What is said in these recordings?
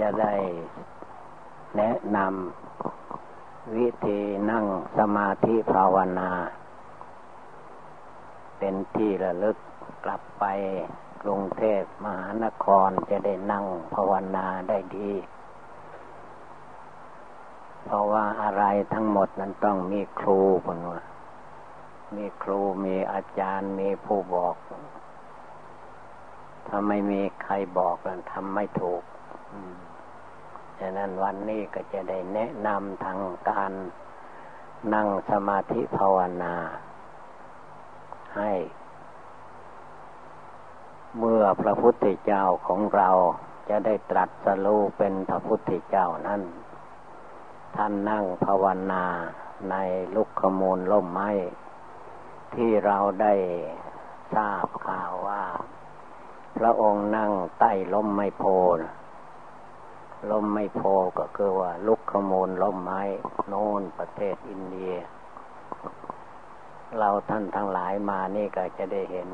จะได้แนะนำวิธีนั่งสมาธิภาวนา เป็นที่ระลึกกลับไปกรุงเทพมหานครจะได้นั่งภาวนาได้ดี เพราะว่าอะไรทั้งหมดนั้นต้องมีครูคนว่ามีครูมีอาจารย์มีผู้บอก ถ้าไม่มีใครบอกนั้นทำไม่ถูก ฉะนั้นวันนี้ก็จะได้แนะนำทางการนั่งสมาธิภาวนา ให้ เมื่อพระพุทธเจ้าของเราจะได้ตรัสรู้เป็นพระพุทธเจ้านั้น ท่านนั่งภาวนาในลุกขมูลล่มไม้ ที่เราได้ทราบข่าวว่า พระองค์นั่งใต้ล้มไม้โพ ล้มไม้โพก็คือว่าลุกขโมลล้มไม้โน่นประเทศอินเดีย เราท่านทั้งหลายมานี่ก็จะได้เห็น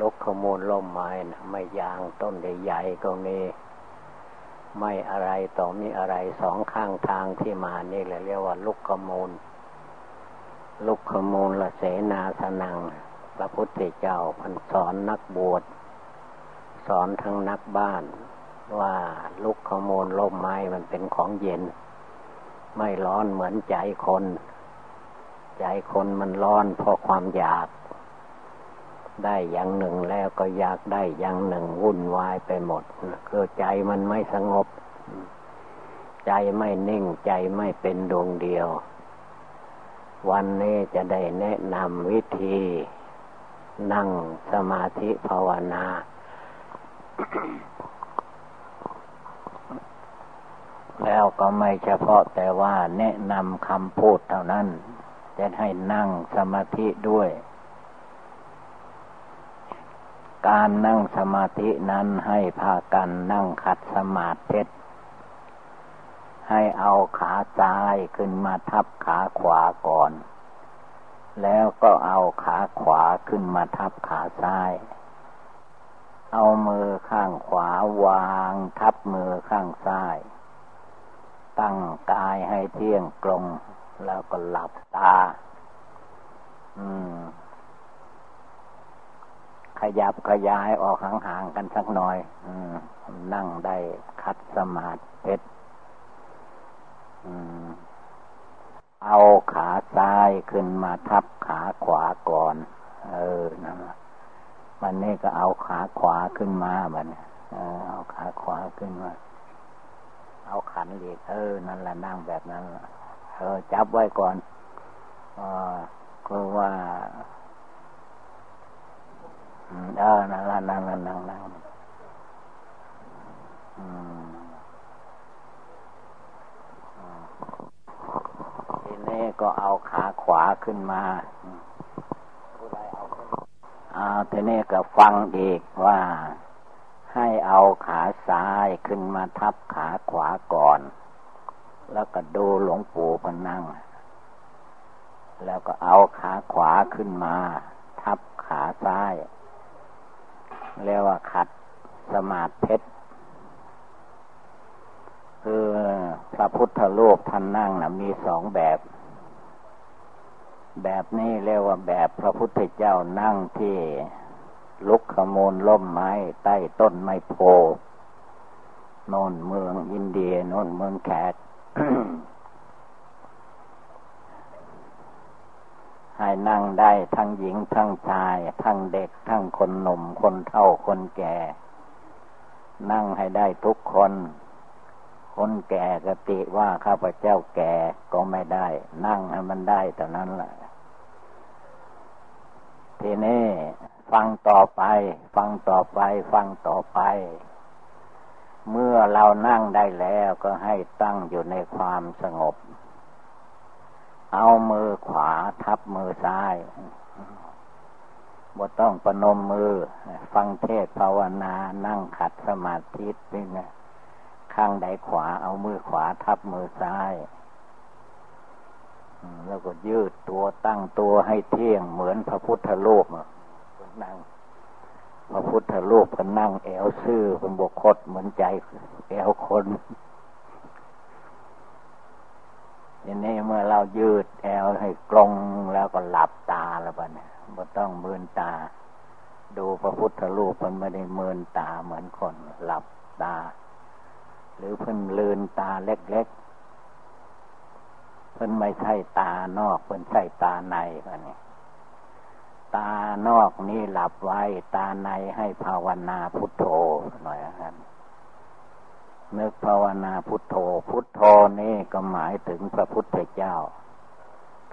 ลุกขโมลล้มไม้นะไม่ยางต้นใหญ่ๆก็มีไม่อะไรต่อมีอะไรสองข้างทางที่มานี่แหละเรียกว่าลุกขมูล ลุกขมูลละเสนาสนัง พระพุทธเจ้าพันสอนนักบวช สอนทั้งนักบ้าน ว่าลุกขโมลล่มไม้มันเป็นของเย็น ไม่ร้อนเหมือนใจคน ใจคนมันร้อนเพราะความอยาก ได้อย่างหนึ่งแล้วก็อยากได้อย่างหนึ่งวุ่นวายไปหมดคือใจมันไม่สงบ ใจไม่นิ่งใจไม่เป็นดวงเดียว วันนี้จะได้แนะนำวิธี นั่งสมาธิภาวนา แล้วก็ไม่เฉพาะแต่ว่าแนะนำคำพูดเท่านั้น จะให้นั่งสมาธิด้วย การนั่งสมาธินั้นให้พากันนั่งขัดสมาธิให้เอาขาซ้ายขึ้นมาทับขาขวาก่อน แล้วก็เอาขาขวาขึ้นมาทับขาซ้ายเอามือข้างขวาวางทับมือข้างซ้าย ตั้งกายให้เที่ยงตรง แล้วก็หลับตา อืม ขยับขยายออกห่างๆกันสักหน่อย อืม นั่งได้คัดสมาธิเอาขาซ้ายขึ้นมาทับขาขวาก่อน เออนะมันนี่ก็เอาขาขวาขึ้นมาบันเออเอาขาขวาขึ้นมา เอาขันเหล็กเออ นั่นแหละนั่งแบบนั้นเออจับไว้ก่อนอก็ว่าเออนั่นละนั่งนั่งนั่งนั่งอืมทีนี้ก็เอาขาขวาขึ้นมาเอาทีนี้ก็ฟังอีกว่า ให้เอาขาซ้ายขึ้นมาทับขาขวาก่อน แล้วก็ดูหลวงปู่พนั่ง แล้วก็เอาขาขวาขึ้นมา ทับขาซ้าย เรียกว่าขัดสมาธิคือพระพุทธรูปท่านนั่งนะมีสองแบบ แบบนี้เรียกว่าแบบพระพุทธเจ้านั่งที่ ลุกขมูลล่มไม้ ใต้ต้นไม้โพโน่นเมืองอินเดียโน่นเมืองแขกให้นั่งได้ทั้งหญิงทั้งชาย ทั้งเด็ก ทั้งคนหนุ่มคนเฒ่าคนแก่ นั่งให้ได้ทุกคน คนแก่กติว่าข้าพเจ้าแก่ก็ไม่ได้ นั่งให้มันได้แต่นั้นแหละทีนี้ ฟังต่อไป ฟังต่อไป ฟังต่อไป เมื่อเรานั่งได้แล้วก็ให้ตั้งอยู่ในความสงบ เอามือขวาทับมือซ้ายบ่ต้องประนมมือ ฟังเทศภาวนา นั่งขัดสมาธินี่นะข้างใดขวา เอามือขวาทับมือซ้ายแล้วก็ยืดตัวตั้งตัวให้เที่ยงเหมือนพระพุทธรูป นั่งพระพุทธรูปก็นั่งแอวซื่อเป็นบกคดเหมือนใจแอวคนอย่างนี้เมื่อเรายืดแอวให้กลงแล้วก็หลับตาแล้วบ้านี่ไม่ต้องมืนตา ดูพระพุทธรูปมันไม่ได้มืนตาเหมือนคน หลับตา หรือเพิ่นลืนตาเล็กๆเพิ่นไม่ใช่ตานอกเพิ่นใช่ตาในบ้านี่ ตานอกนี้หลับไว้ ตาในให้ภาวนาพุทโธหน่อยครับนึกภาวนาพุทโธ พุทโธนี่ก็หมายถึงพระพุทธเจ้า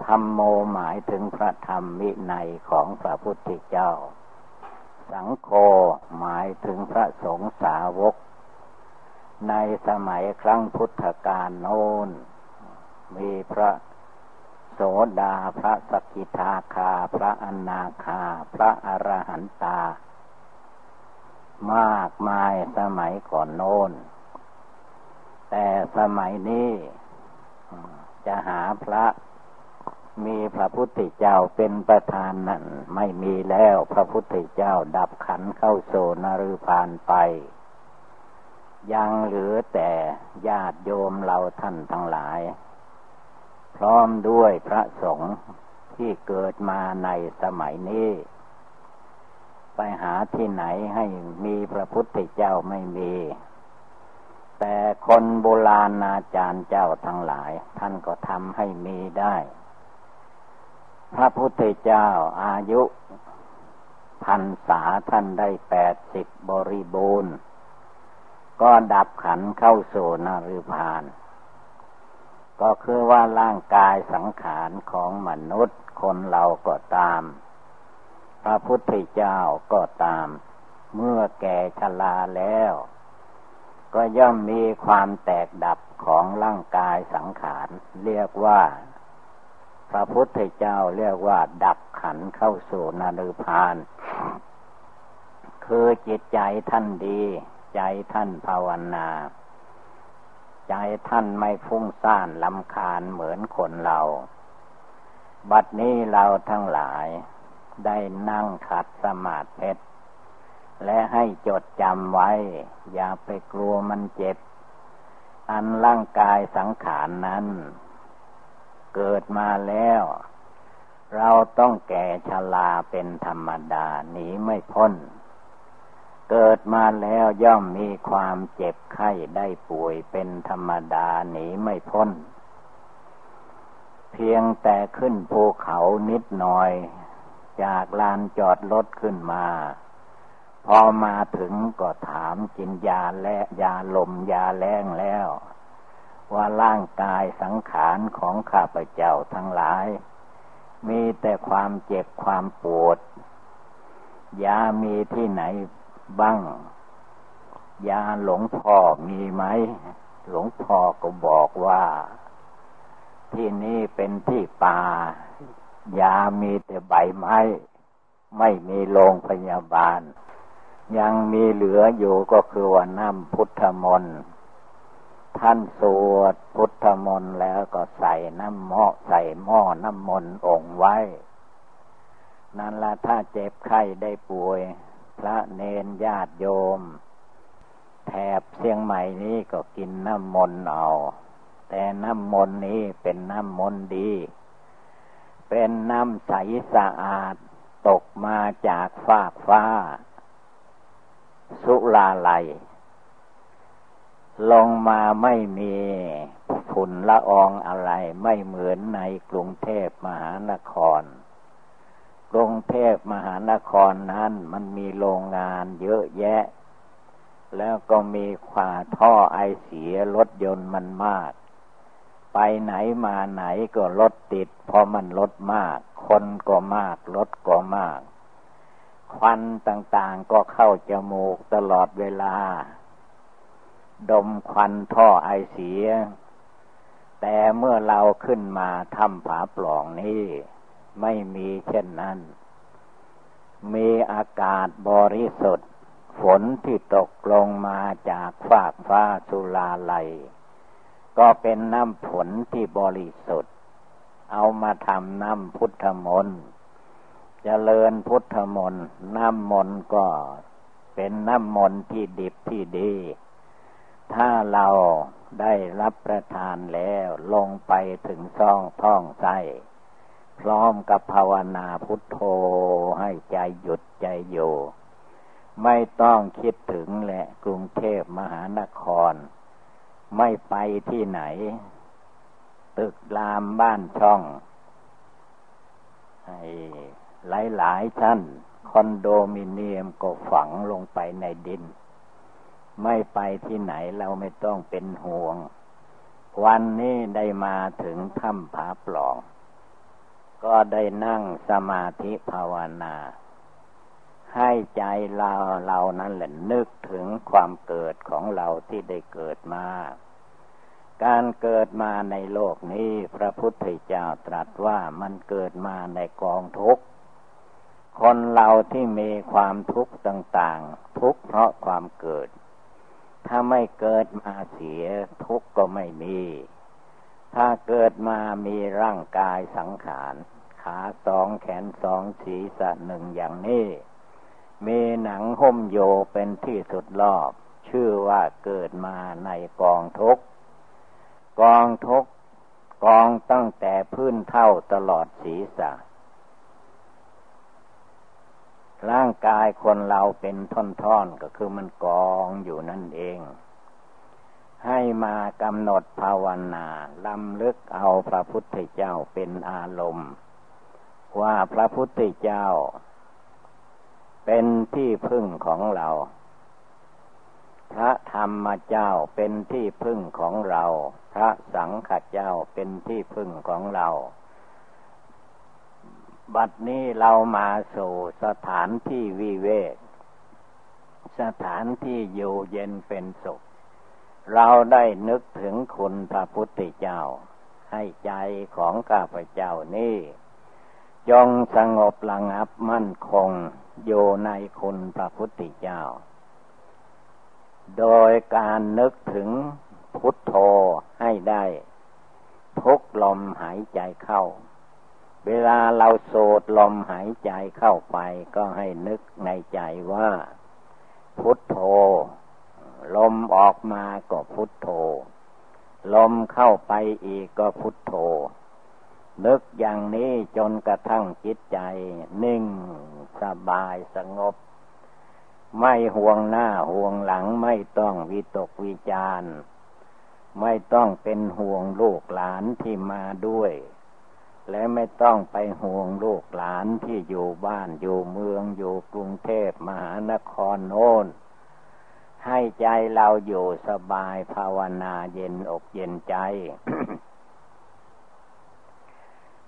ธรรมโมหมายถึงพระธรรมวินัยของพระพุทธเจ้า สังโฆหมายถึงพระสงฆ์สาวก ในสมัยครั้งพุทธกาลโน้น มีพระ โสดา พระสกิทาคา พระอนาคา พระอรหันตา มากมายสมัยก่อนโน้น แต่สมัยนี้จะหาพระมีพระพุทธเจ้าเป็นประธานนั้นไม่มีแล้วพระพุทธเจ้าดับขันเข้าโซนรุพานไป ยังเหลือแต่ญาติโยมเราท่านทั้งหลาย พร้อมด้วยพระสงฆ์ที่เกิดมาในสมัยนี้ ไปหาที่ไหนให้มีพระพุทธเจ้าไม่มี แต่คนโบราณอาจารย์เจ้าทั้งหลาย ท่านก็ทำให้มีได้ พระพุทธเจ้าอายุพันษาท่านได้แปดสิบบริบูรณ์ ก็ดับขันเข้าสู่นริพาน ก็คือว่าร่างกายสังขารของมนุษย์คนเราก็ตาม พระพุทธเจ้าก็ตาม เมื่อแก่ชราแล้ว ก็ย่อมมีความแตกดับของร่างกายสังขาร เรียกว่า พระพุทธเจ้าเรียกว่า ดับขันเข้าสู่นารุพาน คือจิตใจท่านดี ใจท่านภาวนา ใจท่านไม่ฟุ้งซ่านลำคาญเหมือนคนเรา บัดนี้เราทั้งหลายได้นั่งขัดสมาธิและให้จดจำไว้ อย่าไปกลัวมันเจ็บ อันร่างกายสังขารนนั้น เกิดมาแล้ว เราต้องแก่ชราเป็นธรรมดาหนีไม่พ้น เกิดมาแล้วย่อมมีความเจ็บไข้ได้ป่วยเป็นธรรมดาหนีไม่พ้น เพียงแต่ขึ้นภูเขานิดหน่อย จากลานจอดรถขึ้นมา พอมาถึงก็ถามกินยาและยาลมยาแรงแล้ว ว่าร่างกายสังขารของข้าพเจ้าทั้งหลาย มีแต่ความเจ็บความปวดยามีที่ไหน บ้าง ยาหลวงพ่อมีไหม หลวงพ่อก็บอกว่า ที่นี่เป็นที่ป่ายามีแต่ใบไม้ ไม่มีโรงพยาบาล ยังมีเหลืออยู่ก็คือว่าน้ำพุทธมนต์ท่านสวดพุทธมนต์แล้วก็ใส่น้ำหม้อใส่หม้อน้ำมนต์องไว้ นั่นละถ้าเจ็บไข้ได้ป่วย พระเนนญาติโยม แถบเชียงใหม่นี้ก็กินน้ำมนต์เอา แต่น้ำมนต์นี้เป็นน้ำมนต์ดี เป็นน้ำใสสะอาดตกมาจากฟากฟ้า สุลาไลลงมาไม่มีฝุ่นละอองอะไรไม่เหมือนในกรุงเทพมหานคร กรุงเทพมหานครนั้นมันมีโรงงานเยอะแยะ แล้วก็มีขวาท่อไอเสียรถยนต์มันมาก ไปไหนมาไหนก็รถติด เพราะมันรถมาก คนก็มาก รถก็มาก ควันต่างๆก็เข้าจมูกตลอดเวลา ดมควันท่อไอเสีย แต่เมื่อเราขึ้นมาทำผาปล่องนี้ ไม่มีเช่นนั้น มีอากาศบริสุทธิ์ ฝนที่ตกลงมาจากฟากฟ้าสุลาไลก็เป็นน้ำฝนที่บริสุทธิ์ เอามาทำน้ำพุทธมนต์เจริญพุทธมนต์น้ำมนต์ก็เป็นน้ำมนต์ที่ดิบที่ดี ถ้าเราได้รับประทานแล้วลงไปถึงซองท้องใจ พร้อมกับภาวนาพุทโธให้ใจหยุดใจอยู่ไม่ต้องคิดถึงแหละกรุงเทพมหานคร ไม่ไปที่ไหน ตึกรามบ้านช่องหลายหลายชั้นคอนโดมิเนียมก็ฝังลงไปในดิน ไม่ไปที่ไหนเราไม่ต้องเป็นห่วง วันนี้ได้มาถึงถ้ำผาปล่อง ก็ได้นั่งสมาธิภาวนา ให้ใจเราเรานั้นแหละนึกถึงความเกิดของเราที่ได้เกิดมา การเกิดมาในโลกนี้พระพุทธเจ้าตรัสว่ามันเกิดมาในกองทุกข์คนเราที่มีความทุกข์ต่าง ๆ ทุกข์เพราะความเกิด ถ้าไม่เกิดมาเสียทุกข์ก็ไม่มี ถ้าเกิดมามีร่างกายสังขารขาสองแขนสองศีรษะหนึ่งอย่างนี้ มีหนังหุ้มโยเป็นที่สุดรอบ ชื่อว่าเกิดมาในกองทุกกองทุกกองตั้งแต่พื้นเท่าตลอดศีรษะ ร่างกายคนเราเป็นท่อนๆก็คือมันกองอยู่นั่นเอง ให้มากำหนดภาวนาลำลึกเอาพระพุทธเจ้าเป็นอารมณ์ ว่าพระพุทธเจ้า เป็นที่พึ่งของเรา พระธรรมเจ้าเป็นที่พึ่งของเรา พระสังฆเจ้าเป็นที่พึ่งของเรา บัดนี้เรามาสู่สถานที่วิเวก สถานที่อยู่เย็นเป็นสุข เราได้นึกถึงคุณพระพุทธเจ้า ให้ใจของข้าพเจ้านี่จงสงบระงับมั่นคงอยู่ในคุณพระพุทธเจ้า โดยการนึกถึงพุทโธให้ได้ทุกลมหายใจเข้า เวลาเราโสดลมหายใจเข้าไปก็ให้นึกในใจว่า พุทโธ ลมออกมาก็พุทโธ ลมเข้าไปอีกก็พุทโธ นึกอย่างนี้จนกระทั่งจิตใจ นิ่งสบายสงบ ไม่ห่วงหน้าห่วงหลังไม่ต้องวิตกวิจารไม่ต้องเป็นห่วงลูกหลานที่มาด้วย และไม่ต้องไปห่วงลูกหลานที่อยู่บ้านอยู่เมืองอยู่กรุงเทพมหานครโน้น ให้ใจเราอยู่สบายภาวนาเย็นอกเย็นใจ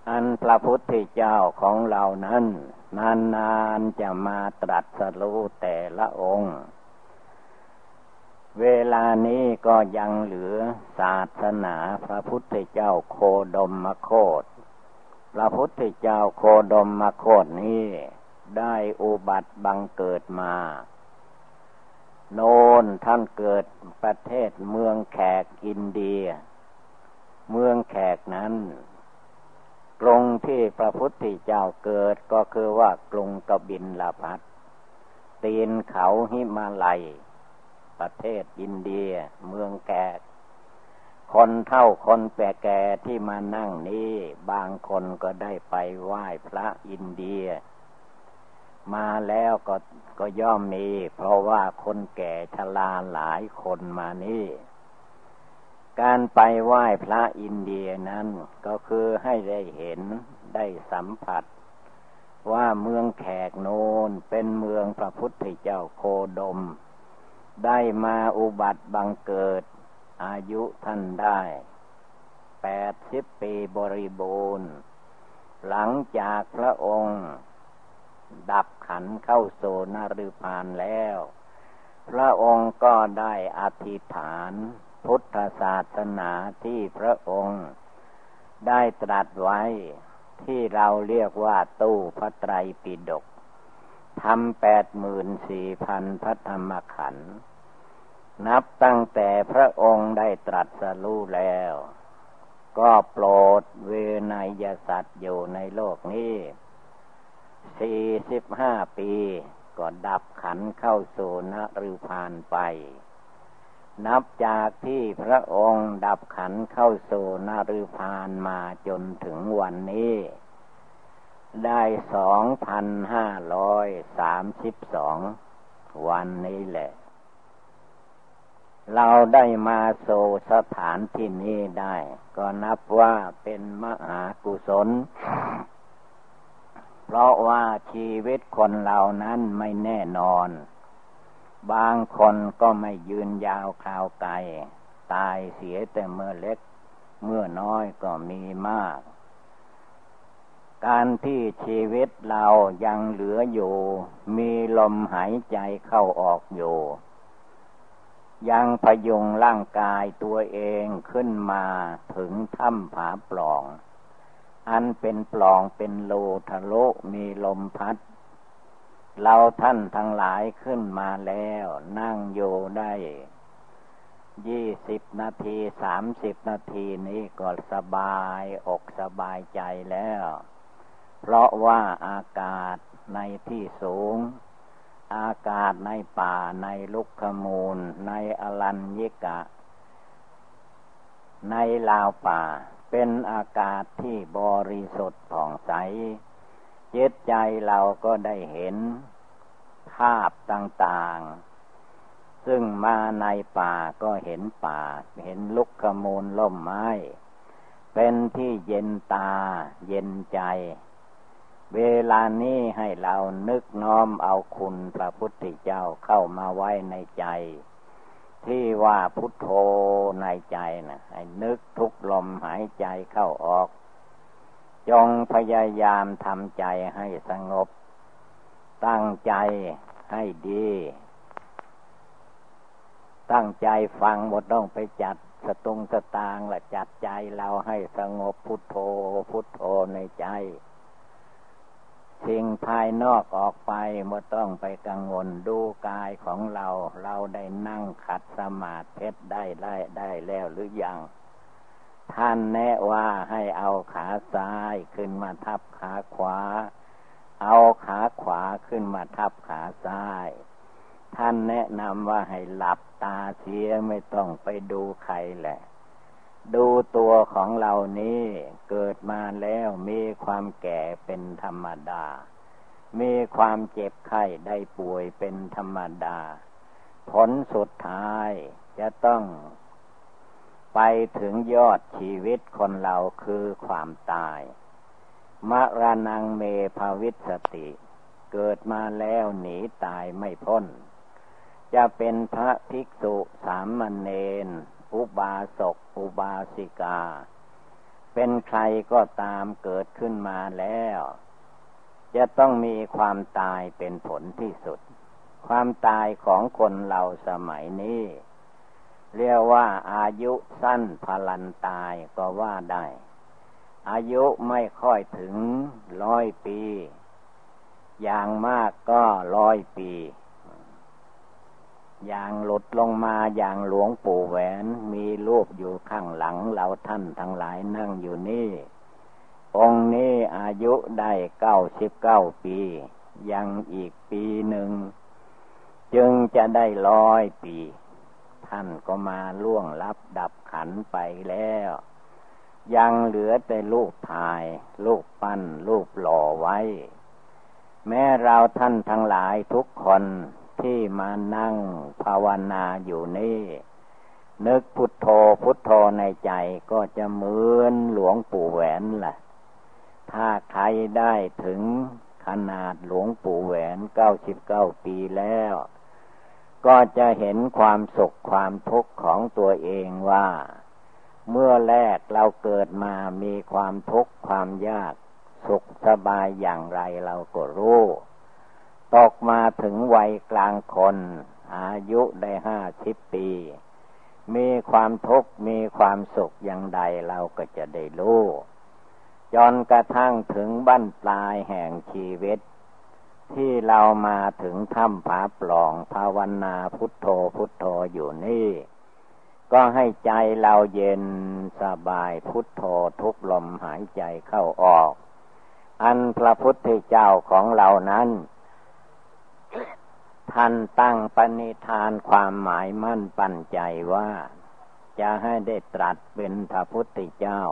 อันพระพุทธเจ้าของเรานั้น นานๆจะมาตรัสรู้แต่ละองค์ เวลานี้ก็ยังเหลือศาสนาพระพุทธเจ้าโคดมมโคตพระพุทธเจ้าโคดมมโคดนี้ได้อุบัติบังเกิดมา โนนท่านเกิดประเทศเมืองแขกอินเดีย เมืองแขกนั้นกรุงที่พระพุทธเจ้าเกิดก็คือว่ากรุงกบินลาพัทตีนเขาหิมาลัย ประเทศอินเดีย เมืองแขกคนเท่าคนแก่แก่ที่มานั่งนี้ บางคนก็ได้ไปไหว้พระอินเดีย มาแล้วก็ก็ย่อมมี เพราะว่าคนแก่ชราหลายคนมานี่การไปไหว้พระอินเดียนั้นก็คือให้ได้เห็นได้สัมผัส ว่าเมืองแขกโนนเป็นเมืองพระพุทธเจ้าโคดม ได้มาอุบัติบังเกิด อายุท่านได้แปดสิบปีบริบูรณ์ หลังจากพระองค์ ดับขันเข้าโซนารุพานแล้ว พระองค์ก็ได้อธิษฐาน พุทธศาสนาที่พระองค์ ได้ตรัสไว้ที่เราเรียกว่าตู้พระไตรปิฎกทำแปดหมื่นสี่พันพระธรรมขันธ์นับตั้งแต่พระองค์ได้ตรัสรู้แล้ว ก็โปรดเวนยสัตว์อยู่ในโลกนี้ สี่สิบห้าปีก็ดับขันเข้าสู่นฤพานไป นับจากที่พระองค์ดับขันเข้าสู่นฤพานมาจนถึงวันนี้ ได้สองพันห้าร้อยสามสิบสองวันนี้แหละ เราได้มาโซสถานที่นี้ได้ ก็นับว่าเป็นมหากุศล เพราะว่าชีวิตคนเหล่านั้นไม่แน่นอน บางคนก็ไม่ยืนยาวคราวไกล ตายเสียแต่เมื่อเล็ก เมื่อน้อยก็มีมาก การที่ชีวิตเรายังเหลืออยู่ มีลมหายใจเข้าออกอยู่ ยังพยุงร่างกายตัวเองขึ้นมาถึงถ้ำผาปล่อง อันเป็นปล่องเป็นโลทะลุมีลมพัด เราท่านทั้งหลายขึ้นมาแล้ว นั่งอยู่ได้ยี่สิบนาทีสามสิบนาทีนี้ก็สบายอกสบายใจแล้ว เพราะว่าอากาศในที่สูง อากาศในป่าในลุกขมูล ในอลัญญิกะ ในลาวป่า เป็นอากาศที่บริสุทธิ์ผ่องใสจิตใจเราก็ได้เห็นภาพต่างๆ ซึ่งมาในป่าก็เห็นป่า เห็นลุกขมูลล่มไม้ เป็นที่เย็นตา เย็นใจ เวลานี้ให้เรานึกน้อมเอาคุณพระพุทธเจ้าเข้ามาไว้ในใจ ที่ว่าพุทโธในใจนะให้นึกทุกลมหายใจเข้าออก จงพยายามทำใจให้สงบ ตั้งใจให้ดี ตั้งใจฟังหมดต้องไปจัดสตุงสตางและจัดใจเราให้สงบพุทโธพุทโธในใจ สิ่งภายนอกออกไปไม่ต้องไปกังวลดูกายของเรา เราได้นั่งขัดสมาธิได้ได้ได้แล้วหรือยัง ท่านแนะว่าให้เอาขาซ้ายขึ้นมาทับขาขวา เอาขาขวาขึ้นมาทับขาซ้าย ท่านแนะนำว่าให้หลับตาเสียไม่ต้องไปดูใครแหละ ดูตัวของเรานี้เกิดมาแล้วมีความแก่เป็นธรรมดา มีความเจ็บไข้ได้ป่วยเป็นธรรมดา ผลสุดท้ายจะต้องไปถึงยอดชีวิตคนเราคือความตาย มรณงเมภาวิสติ เกิดมาแล้วหนีตายไม่พ้น จะเป็นพระภิกษุสามเณร อุบาสก อุบาสิกา เป็นใครก็ตามเกิดขึ้นมาแล้ว จะต้องมีความตายเป็นผลที่สุด ความตายของคนเราสมัยนี้ เรียกว่าอายุสั้นพลันตายก็ว่าได้ อายุไม่ค่อยถึงร้อยปี อย่างมากก็ร้อยปี อย่างหลุดลงมาอย่างหลวงปู่แหวน มีรูปอยู่ข้างหลังเราท่านทั้งหลายนั่งอยู่นี่ องค์นี้อายุได้เก้าสิบเก้าปี ยังอีกปีหนึ่ง จึงจะได้ร้อยปี ท่านก็มาล่วงลับดับขันไปแล้ว ยังเหลือแต่ลูกถ่าย ลูกปั้น ลูกหล่อไว้ แม้เราท่านทั้งหลายทุกคน ที่มานั่งภาวนาอยู่นี่ นึกพุทโธพุทโธในใจก็จะเหมือนหลวงปู่แหวนละ่ะ ถ้าใครได้ถึงขนาดหลวงปู่แหวนเก้าสิบเก้าปีแล้ว ก็จะเห็นความสุขความทุกข์ของตัวเองว่า เมื่อแรกเราเกิดมามีความทุกข์ความยาก สุขสบายอย่างไรเราก็รู้ ตกมาถึงวัยกลางคน อายุได้ห้าสิบปี มีความทุกข์มีความสุขอย่างใดเราก็จะได้รู้จนกระทั่งถึงบั้นปลายแห่งชีวิต ที่เรามาถึงถ้ำผาปล่องภาวนาพุทโธพุทโธอยู่นี่ ก็ให้ใจเราเย็นสบายพุทโธทุกลมหายใจเข้าออก อันพระพุทธเจ้าของเรานั้น ท่านตั้งปณิธานความหมายมั่นปั้นใจว่า จะให้ได้ตรัสเป็นพระพุทธเจ้า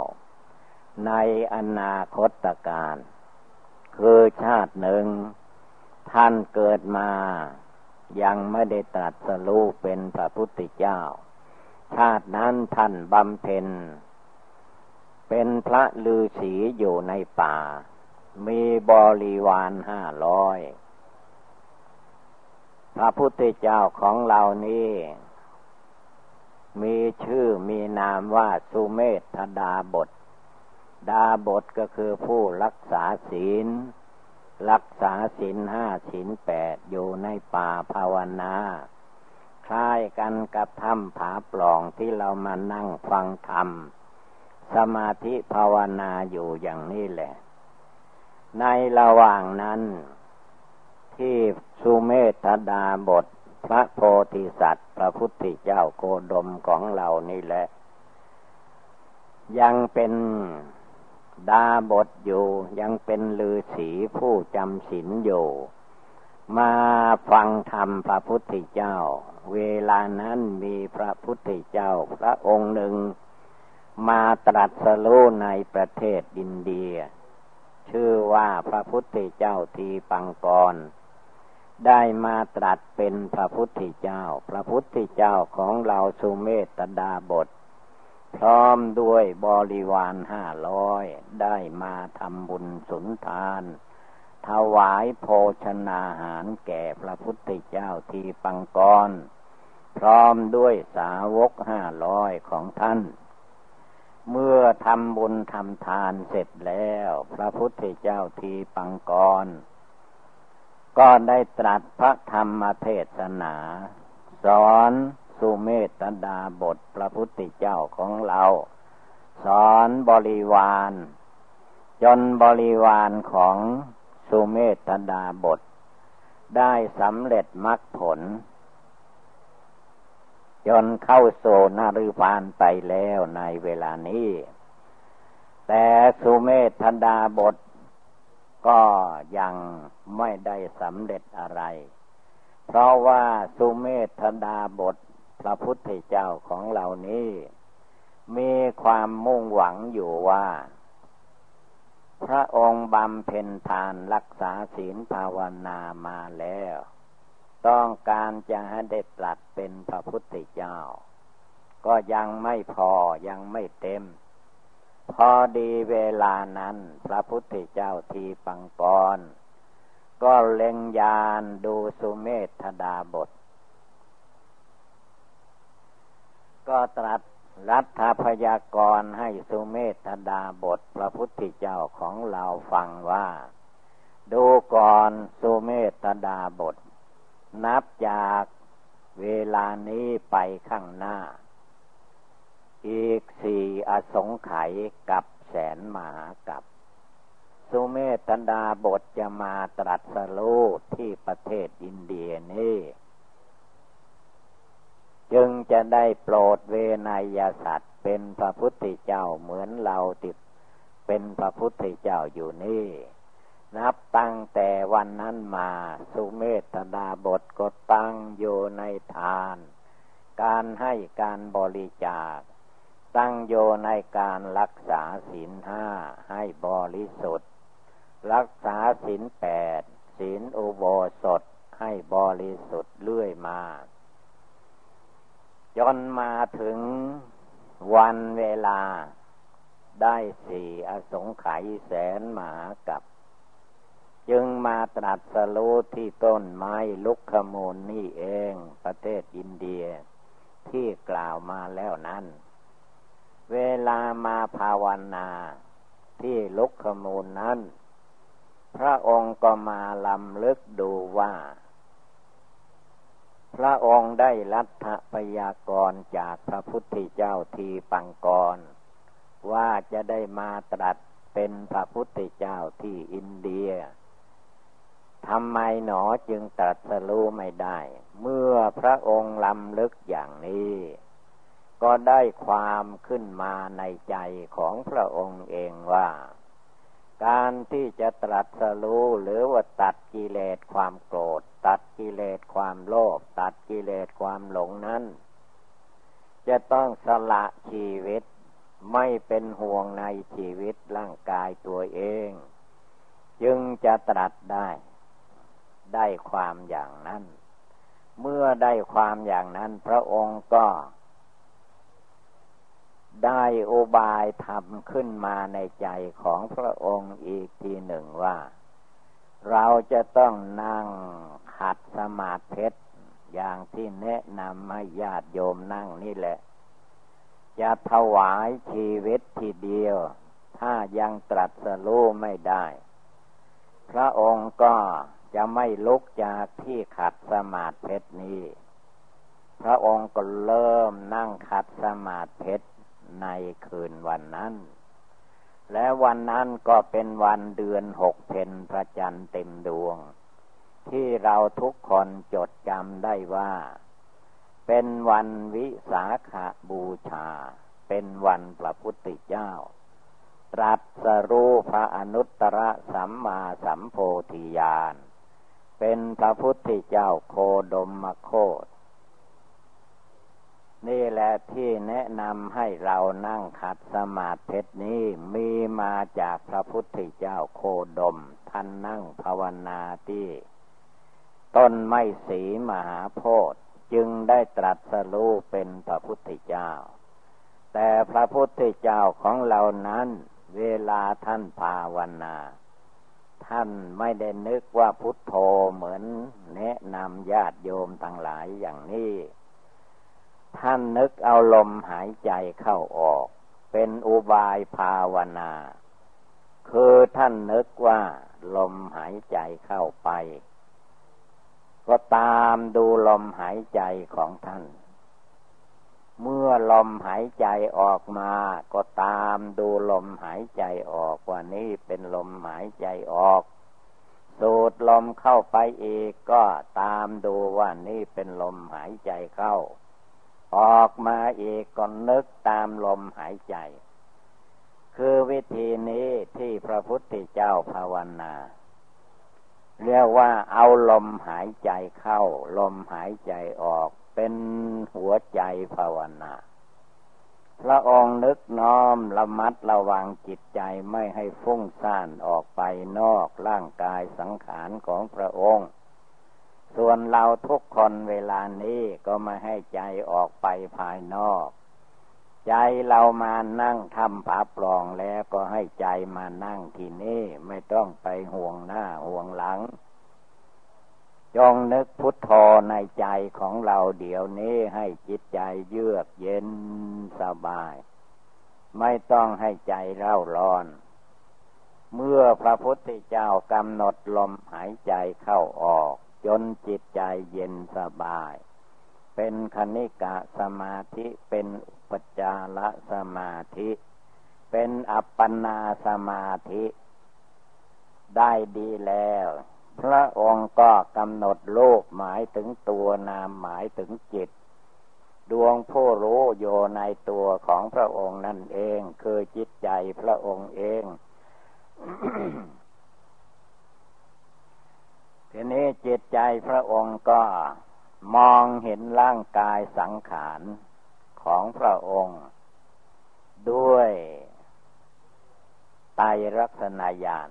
ในอนาคตการ คือชาติหนึ่ง ท่านเกิดมา ยังไม่ได้ตรัสรู้เป็นพระพุทธเจ้า ชาตินั้นท่านบำเพ็ญ เป็นพระลือศีอยู่ในป่า มีบริวารห้าร้อย ระพุทธเจ้าของเรานี้ มีชื่อมีนามว่าสุเมธดาบท ดาบทก็คือผู้รักษาศีล รักษาศีลห้าศีลแปดอยู่ในป่าภาวนาคล้ายกันกับถ้ำผาปล่องที่เรามานั่งฟังธรรม สมาธิภาวนาอยู่อย่างนี้แหละ ในระหว่างนั้นที่ สุเมธดาบท พระโพธิสัตว์ พระพุทธเจ้าโกดมของเรานี่แหละ ยังเป็นดาบทอยู่ ยังเป็นลือศีผู้จำศีลอยู่ มาฟังธรรมพระพุทธเจ้า เวลานั้นมีพระพุทธเจ้าพระองค์หนึ่ง มาตรัสรู้ในประเทศอินเดีย ชื่อว่าพระพุทธเจ้าทีปังกร ได้มาตรัสเป็นพระพุทธเจ้า พระพุทธเจ้าของเราสุเมตดาบท พร้อมด้วยบริวารห้าร้อยได้มาทำบุญสุนทาน ถวายโภชนาหารแก่พระพุทธเจ้าทีปังกร พร้อมด้วยสาวกห้าร้อยของท่าน เมื่อทำบุญทำทานเสร็จแล้ว พระพุทธเจ้าทีปังกร ก็ได้ตรัสพระธรรมเทศนา สอนสุเมตดาบทพระพุทธเจ้าของเรา สอนบริวาร จนบริวารของสุเมตดาบท ได้สำเร็จมรรคผล จนเข้าโซนารุพานไปแล้วในเวลานี้ แต่สุเมธดาบทก็ยัง ไม่ได้สำเร็จอะไร เพราะว่าสุเมธดาบทพระพุทธเจ้าของเหล่านี้ มีความมุ่งหวังอยู่ว่า พระองค์บำเพ็ญทานรักษาศีลภาวนามาแล้ว ต้องการจะให้ได้ตรัสเป็นพระพุทธเจ้า ก็ยังไม่พอยังไม่เต็มพอดีเวลานั้น พระพุทธเจ้าทีปังกร ก็เล็งยานดูสุเมธดาบท ก็ตรัสรัฐพยากรให้สุเมธดาบทพระพุทธเจ้าของเราฟังว่า ดูก่อนสุเมธดาบท นับจากเวลานี้ไปข้างหน้า อีกสี่อสงไขยกับแสนมหากับ สุเมตดาบทจะมาตรัสรู้ที่ประเทศอินเดียนี่ จึงจะได้โปรดเวนยสัตว์เป็นพระพุทธเจ้าเหมือนเราติดเป็นพระพุทธเจ้าอยู่นี่ นับตั้งแต่วันนั้นมาสุเมตดาบทก็ตั้งอยู่ในทาน การให้การบริจาคตั้งโยในการรักษาศีลห้าให้บริสุทธิ์ รักษาศีลแปดศีลอุโบสถให้บริสุทธิ์เรื่อยมาจนมาถึงวันเวลาได้สี่อสงไขยแสนหมากับ จึงมาตรัสรู้ที่ต้นไม้ลุกขมูลนี่เองประเทศอินเดียที่กล่าวมาแล้วนั้น เวลามาภาวนาที่ลุกขมูลนั้น พระองค์ก็มาลำลึกดูว่า พระองค์ได้รัฐพยากรจากพระพุทธเจ้าทีปังกร ว่าจะได้มาตรัสเป็นพระพุทธเจ้าที่อินเดียทำไมหนอจึงตรัสรู้ไม่ได้ เมื่อพระองค์ลำลึกอย่างนี้ ก็ได้ความขึ้นมาในใจของพระองค์เองว่า การที่จะตรัสรู้หรือว่าตัดกิเลสความโกรธ ตัดกิเลสความโลภตัดกิเลสความหลงนั้น จะต้องสละชีวิตไม่เป็นห่วงในชีวิตร่างกายตัวเอง จึงจะตรัสได้ ได้ความอย่างนั้น เมื่อได้ความอย่างนั้นพระองค์ก็ ได้อุบายทำขึ้นมาในใจของพระองค์อีกทีหนึ่งว่า เราจะต้องนั่งขัดสมาธิอย่างที่แนะนำให้ญาติโยมนั่งนี่แหละ จะถวายชีวิตทีเดียว ถ้ายังตรัสรู้ไม่ได้ พระองค์ก็จะไม่ลุกจากที่ขัดสมาธินี้ พระองค์ก็เริ่มนั่งขัดสมาธิ ในคืนวันนั้น และวันนั้นก็เป็นวันเดือนหกเพนพระจันทร์เต็มดวง ที่เราทุกคนจดจำได้ว่า เป็นวันวิสาขาบูชา เป็นวันพระพุทธเจ้า ตรัสรู้พระอนุตตรสัมมาสัมโพธิญาณเป็นพระพุทธเจ้าโคดมมโคต นี่แหละที่แนะนำให้เรานั่งขัดสมาธินี้มีมาจากพระพุทธเจ้าโคดม ท่านนั่งภาวนาที่ ต้นไม้สีมหาโพธิ์จึงได้ตรัสรู้เป็นพระพุทธเจ้า แต่พระพุทธเจ้าของเรานั้น เวลาท่านภาวนา ท่านไม่ได้นึกว่าพุทโธเหมือนแนะนำญาติโยมทั้งหลายอย่างนี้ ท่านนึกเอาลมหายใจเข้าออก เป็นอุบายภาวนา คือท่านนึกว่าลมหายใจเข้าไป ก็ตามดูลมหายใจของท่าน เมื่อลมหายใจออกมา ก็ตามดูลมหายใจออกว่านี่เป็นลมหายใจออกสูดลมเข้าไปอีกก็ตามดูว่านี่เป็นลมหายใจเข้า ออกมาอีกก็นึกตามลมหายใจ คือวิธีนี้ที่พระพุทธเจ้าภาวนา เรียกว่าเอาลมหายใจเข้า ลมหายใจออกเป็นหัวใจภาวนา พระองค์นึกน้อมระมัดระวังจิตใจไม่ให้ฟุ้งซ่านออกไปนอกร่างกายสังขารของพระองค์ ส่วนเราทุกคนเวลานี้ก็ม่ให้ใจออกไปภายนอก ใจเรามานั่งทำผาปลองแล้วก็ให้ใจมานั่งที่นี่ไม่ต้องไปห่วงหน้าห่วงหลัง จงนึกพุทโธในใจของเราเดี๋ยวนี้ให้จิตใจเยือกเย็นสบาย ไม่ต้องให้ใจเร่าร้อนเมื่อพระพุทธเจ้ากำหนดลมหายใจเข้าออก จนจิตใจเย็นสบาย เป็นคณิกะสมาธิเป็นอุปจารสมาธิ เป็นอัปปนาสมาธิ ได้ดีแล้ว พระองค์ก็กำหนดโลกหมายถึงตัวนามหมายถึงจิต ดวงผู้รู้โยในตัวของพระองค์นั่นเอง คือจิตใจพระองค์เอง ทีนี้จิตใจพระองค์ก็มองเห็นร่างกายสังขารของพระองค์ ด้วยไตรลักษณญาณ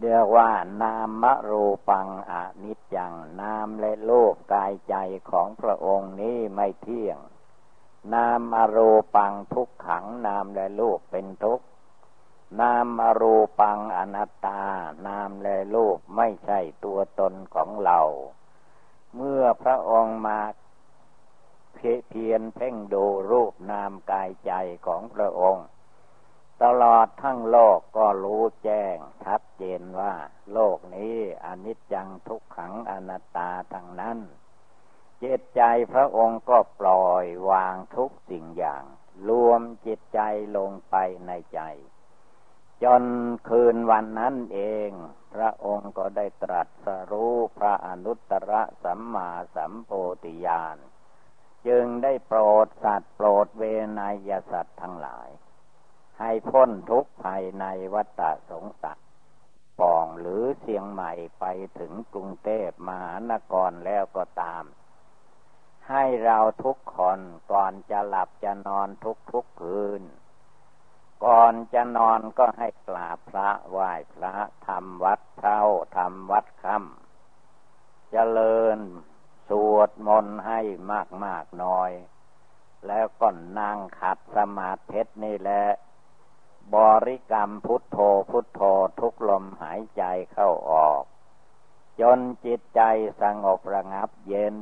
เรียกว่านามรูปังอนิจจัง นามและโลกกายใจของพระองค์นี้ไม่เที่ยง นามอรูปังทุกขัง นามและโลกเป็นทุกข์ นามอรูปังอนัตตา นามและโลกไม่ใช่ตัวตนของเรา เมื่อพระองค์มาเพียนเพ่งดูรูปนามกายใจของพระองค์ ตลอดทั้งโลกก็รู้แจ้งชัดเจนว่า โลกนี้อนิจจังทุกขังอนัตตาทั้งนั้นจิตใจพระองค์ก็ปล่อยวางทุกสิ่งอย่าง รวมจิตใจลงไปในใจ จนคืนวันนั้นเอง พระองค์ก็ได้ตรัสรู้พระอนุตตรสัมมาสัมโพธิญาณจึงได้โปรดสัตว์โปรดเวนยสัตว์ทั้งหลาย ให้พ้นทุกข์ภายในวัฏสงสารปองหรือเชียงใหม่ไปถึงกรุงเทพมหานครแล้วก็ตาม ให้เราทุกคนก่อนจะหลับจะนอนทุกทุกคืน ก่อนจะนอนก็ให้กราบพระไหว้พระทำวัดเช้าทำวัดค่ำเจริญสวดมนต์ให้มากมากน้อย แล้วก็นั่งขัดสมาธินี่แหละบริกรรมพุทโธพุทโธทุกลมหายใจเข้าออก จนจิตใจสงบระงับเย็น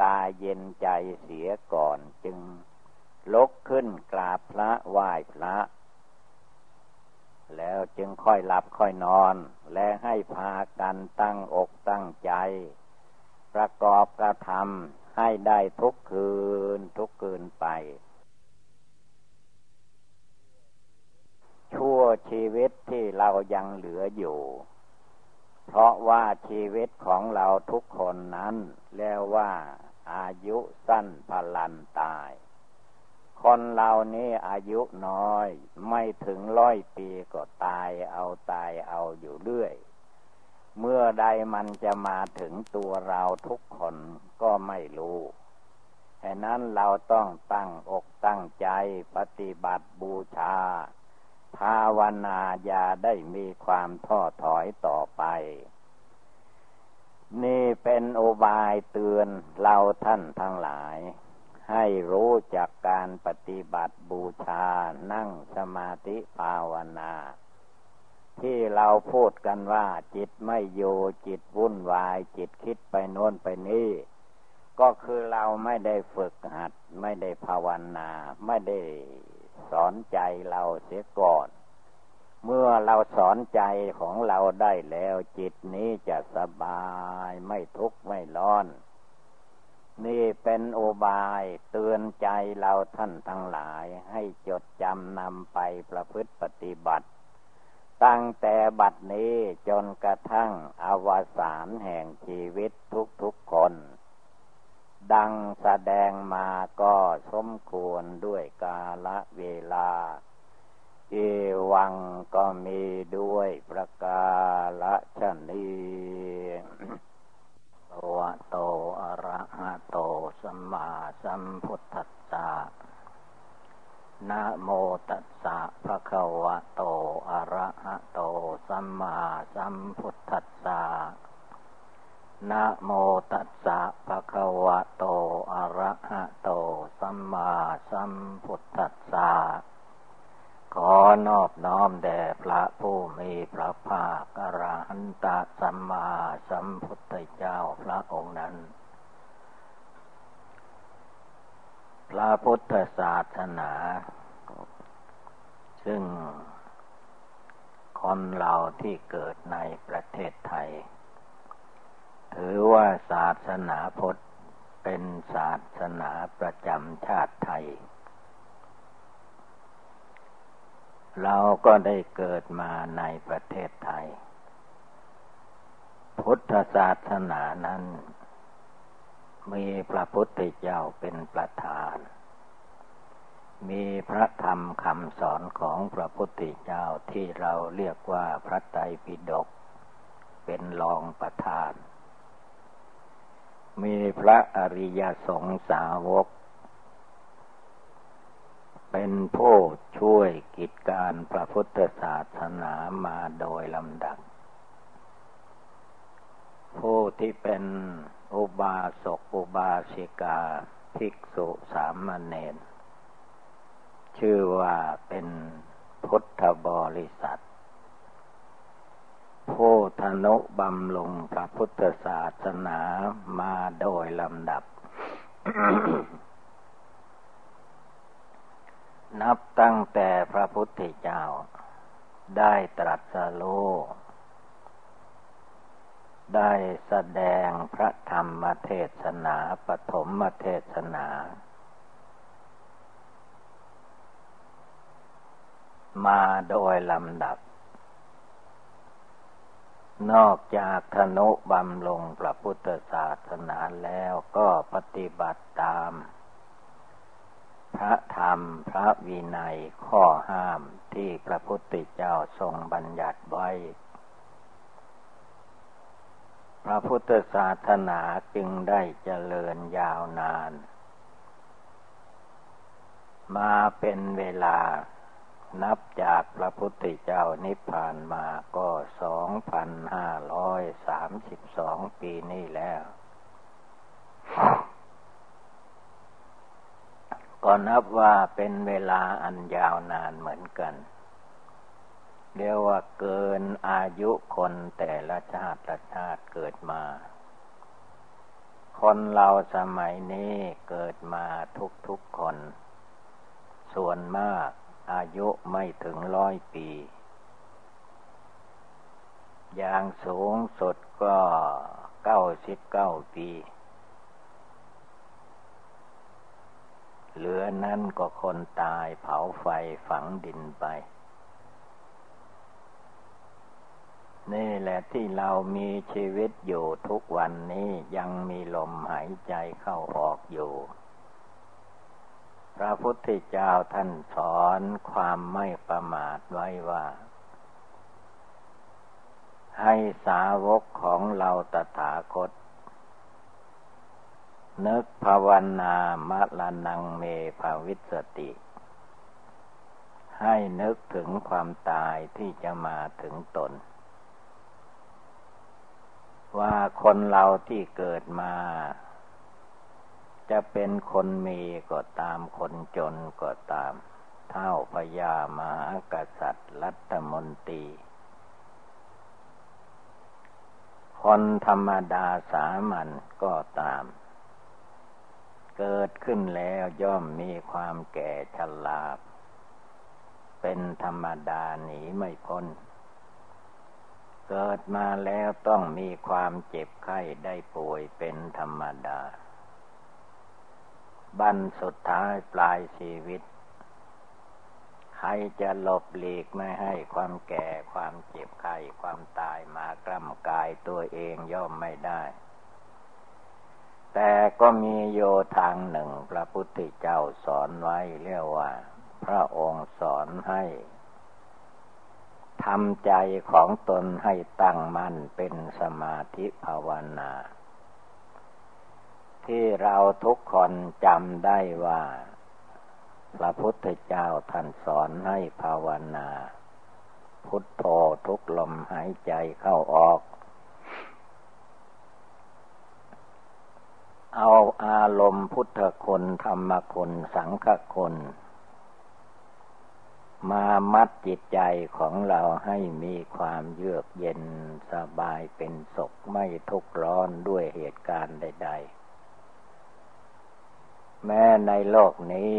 กายเย็นใจเสียก่อนจึงลุกขึ้นกราบพระไหว้พระ แล้วจึงค่อยหลับค่อยนอน และให้พากันตั้งอกตั้งใจ ประกอบกระทำให้ได้ทุกคืนทุกคืนไป ชั่วชีวิตที่เรายังเหลืออยู่ เพราะว่าชีวิตของเราทุกคนนั้นเรียกว่าอายุสั้นพลันตาย คนเรานี่อายุน้อย ไม่ถึงร้อยปีก็ตายเอาตายเอาอยู่เรื่อย เมื่อใดมันจะมาถึงตัวเราทุกคนก็ไม่รู้แค่นั้นเราต้องตั้งอกตั้งใจปฏิบัติบูชา ภาวนาอย่าได้มีความท้อถอยต่อไป นี่เป็นโอบายเตือนเราท่านทั้งหลาย ให้รู้จักการปฏิบัติบูชานั่งสมาธิภาวนา ที่เราพูดกันว่า จิตไม่อยู่จิตวุ่นวาย จิตคิดไปโน้นไปนี่ ก็คือเราไม่ได้ฝึกหัด ไม่ได้ภาวนา ไม่ได้สอนใจเราเสียก่อน เมื่อเราสอนใจของเราได้แล้ว จิตนี้จะสบายไม่ทุกข์ไม่ร้อน นี่เป็นโอบายเตือนใจเราท่านทั้งหลายให้จดจำนำไปประพฤติปฏิบัติ ตั้งแต่บัดนี้จนกระทั่งอวสานแห่งชีวิตทุกๆคน ดังแสดงมาก็สมควรด้วยกาละเวลา เอวังก็มีด้วยประกาละชนี วะโต อะระหะโต สัมมาสัมพุทธัสสะนะโมตัสสะภะคะวะโต อะระหะโต สัมมาสัมพุทธัสสะนะโมตัสสะภะคะวะโต อะระหะโต สัมมาสัมพุทธัสสะ ขอนอบน้อมแด่พระผู้มีพระภาคอรหันตสัมมาสัมพุทธเจ้าพระองค์นั้น พระพุทธศาสนา ซึ่งคนเราที่เกิดในประเทศไทย ถือว่าศาสนาพุทธเป็นศาสนาประจำชาติไทย เราก็ได้เกิดมาในประเทศไทย พุทธศาสนานั้น มีพระพุทธเจ้าเป็นประธาน มีพระธรรมคำสอนของพระพุทธเจ้าที่เราเรียกว่าพระไตรปิฎกเป็นรองประธาน มีพระอริยสงสาวก เป็นผู้ช่วยกิจการพระพุทธศาสนามาโดยลำดับ ผู้ที่เป็นอุบาสกอุบาสิกา ภิกษุสามเณรชื่อว่าเป็นพุทธบริษัท ผู้ธนุบำลงพระพุทธศาสนามาโดยลำดับ นับตั้งแต่พระพุทธเจ้า ได้ตรัสโลได้แสดงพระธรรมเทศนาปฐมเทศนา มาโดยลำดับ นอกจากธนุบำลงพระพุทธศาสนาแล้วก็ปฏิบัติตาม พระธรรมพระวินัยข้อห้ามที่พระพุทธเจ้าทรงบัญญัติไว้ พระพุทธศาสนาจึงได้เจริญยาวนาน มาเป็นเวลานับจากพระพุทธเจ้านิพพานมาก็สองพันห้าร้อยสามสิบสองปีนี้แล้ว ก็นับว่าเป็นเวลาอันยาวนานเหมือนกัน เรียกว่าเกินอายุคนแต่ละชาติละชาติเกิดมา คนเราสมัยนี้เกิดมาทุกๆคน ส่วนมากอายุไม่ถึงร้อยปี อย่างสูงสุดก็เก้าสิบเก้าปี เหลือนั้นก็คนตายเผาไฟฝังดินไป นี่แหละที่เรามีชีวิตอยู่ทุกวันนี้ยังมีลมหายใจเข้าออกอยู่ พระพุทธเจ้าท่านสอนความไม่ประมาทไว้ว่า ให้สาวกของเราตถาคต นึกภาวนามะละนังเมภาวิสติ ให้นึกถึงความตายที่จะมาถึงตน ว่าคนเราที่เกิดมา จะเป็นคนมีก็ตามคนจนก็ตาม เท่าพญามหากษัตริย์ รัฐมนตรีคนธรรมดาสามัญก็ตาม เกิดขึ้นแล้วย่อมมีความแก่ชราเป็นธรรมดาหนีไม่พ้น เกิดมาแล้วต้องมีความเจ็บไข้ได้ป่วยเป็นธรรมดา บันสุดท้ายปลายชีวิต ใครจะหลบหลีกไม่ให้ความแก่ความเจ็บไข้ความตายมากล้ำกายตัวเองย่อมไม่ได้ แต่ก็มีโยทางหนึ่งพระพุทธเจ้าสอนไว้เรียกว่า พระองค์สอนให้ทำใจของตนให้ตั้งมั่นเป็นสมาธิภาวนา ที่เราทุกคนจำได้ว่า พระพุทธเจ้าท่านสอนให้ภาวนา พุทโธทุกลมหายใจเข้าออก เอาอารมณ์พุทธคุณธรรมคุณสังฆคุณมามัดจิตใจของเราให้มีความเยือกเย็นสบายเป็นสุขไม่ทุกข์ร้อนด้วยเหตุการณ์ใด ๆ แม้ในโลกนี้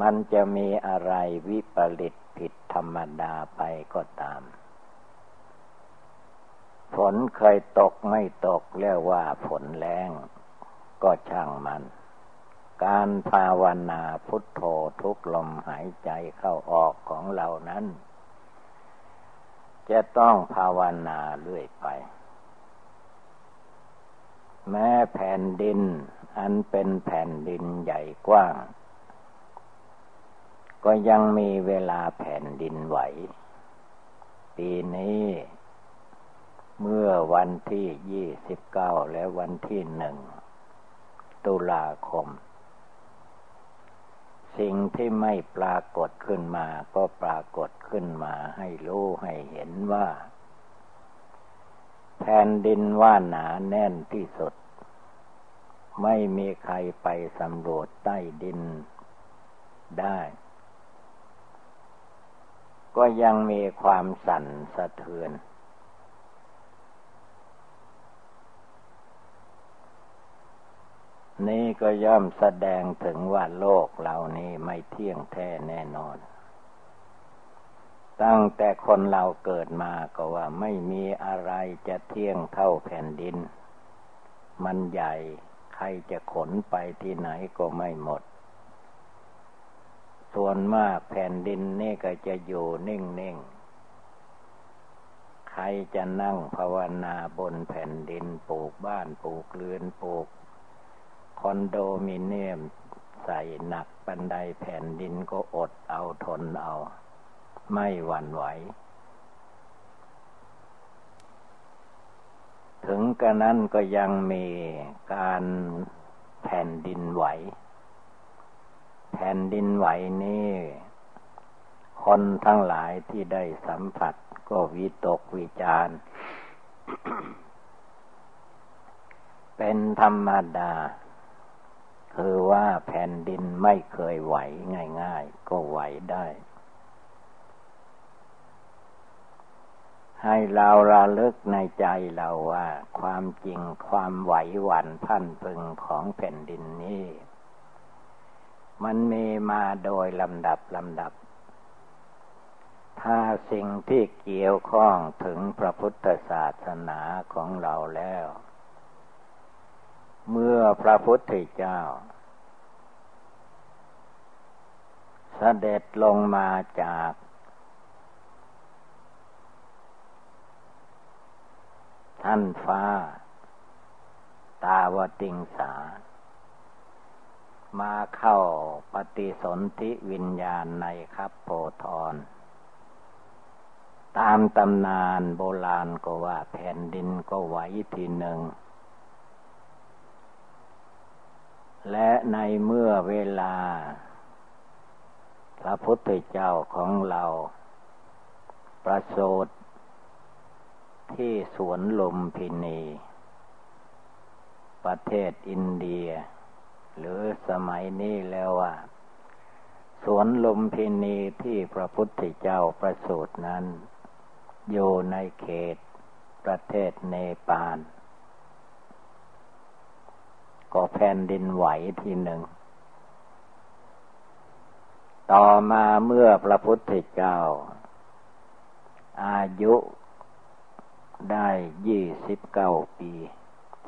มันจะมีอะไรวิปริตผิดธรรมดาไปก็ตาม ฝนเคยตกไม่ตกเรียกว่าฝนแรงก็ช่างมัน การภาวนาพุทโธทุกลมหายใจเข้าออกของเรานั้น จะต้องภาวนาเรื่อยไป แม้แผ่นดินอันเป็นแผ่นดินใหญ่กว้าง ก็ยังมีเวลาแผ่นดินไหว ปีนี้ เมื่อวันที่ยี่สิบเก้าและวันที่หนึ่งตุลาคม สิ่งที่ไม่ปรากฏขึ้นมาก็ปรากฏขึ้นมาให้รู้ให้เห็นว่า แผ่นดินว่าหนาแน่นที่สุด ไม่มีใครไปสำรวจใต้ดินได้ ก็ยังมีความสั่นสะเทือน นี่ก็ย่อมแสดงถึงว่าโลกเหล่านี้ไม่เที่ยงแท้แน่นอน ตั้งแต่คนเราเกิดมาก็ว่าไม่มีอะไรจะเที่ยงเท่าแผ่นดิน มันใหญ่ใครจะขนไปที่ไหนก็ไม่หมด ส่วนมากแผ่นดินนี่ก็จะอยู่นิ่งๆใครจะนั่งภาวนาบนแผ่นดินปลูกบ้านปลูกเรือนปลูก คอนโดมิเนียม ใส่หนักบันไดแผ่นดินก็อดเอาทนเอา ไม่หวั่นไหว ถึงกระนั้นก็ยังมีการแผ่นดินไหว แผ่นดินไหวนี้คนทั้งหลายที่ได้สัมผัสก็วิตกวิจารเป็นธรรมดา คือว่าแผ่นดินไม่เคยไหวง่าย ๆ ก็ไหวได้ ให้เราระลึกในใจเราว่า ความจริงความไหวหวั่นพันพึงของแผ่นดินนี้ มันมีมาโดยลำดับลำดับ ถ้าสิ่งที่เกี่ยวข้องถึงพระพุทธศาสนาของเราแล้ว เมื่อพระพุทธเจ้า เสด็จลงมาจาก ท่านฟ้า ตาวติงสา มาเข้าปฏิสนธิวิญญาณในครับโพธรตามตำนานโบราณก็ว่าแผ่นดินก็ไหวทีหนึ่ง และในเมื่อเวลา พระพุทธเจ้าของเรา ประสูติที่สวนลมพินี ประเทศอินเดีย หรือสมัยนี้แล้วว่า สวนลมพินีที่พระพุทธเจ้าประสูตินั้น อยู่ในเขตประเทศเนปาล ก็แผ่นดินไหวทีหนึ่ง ต่อมาเมื่อพระพุทธเจ้า อายุได้ยี่สิบเก้าปีส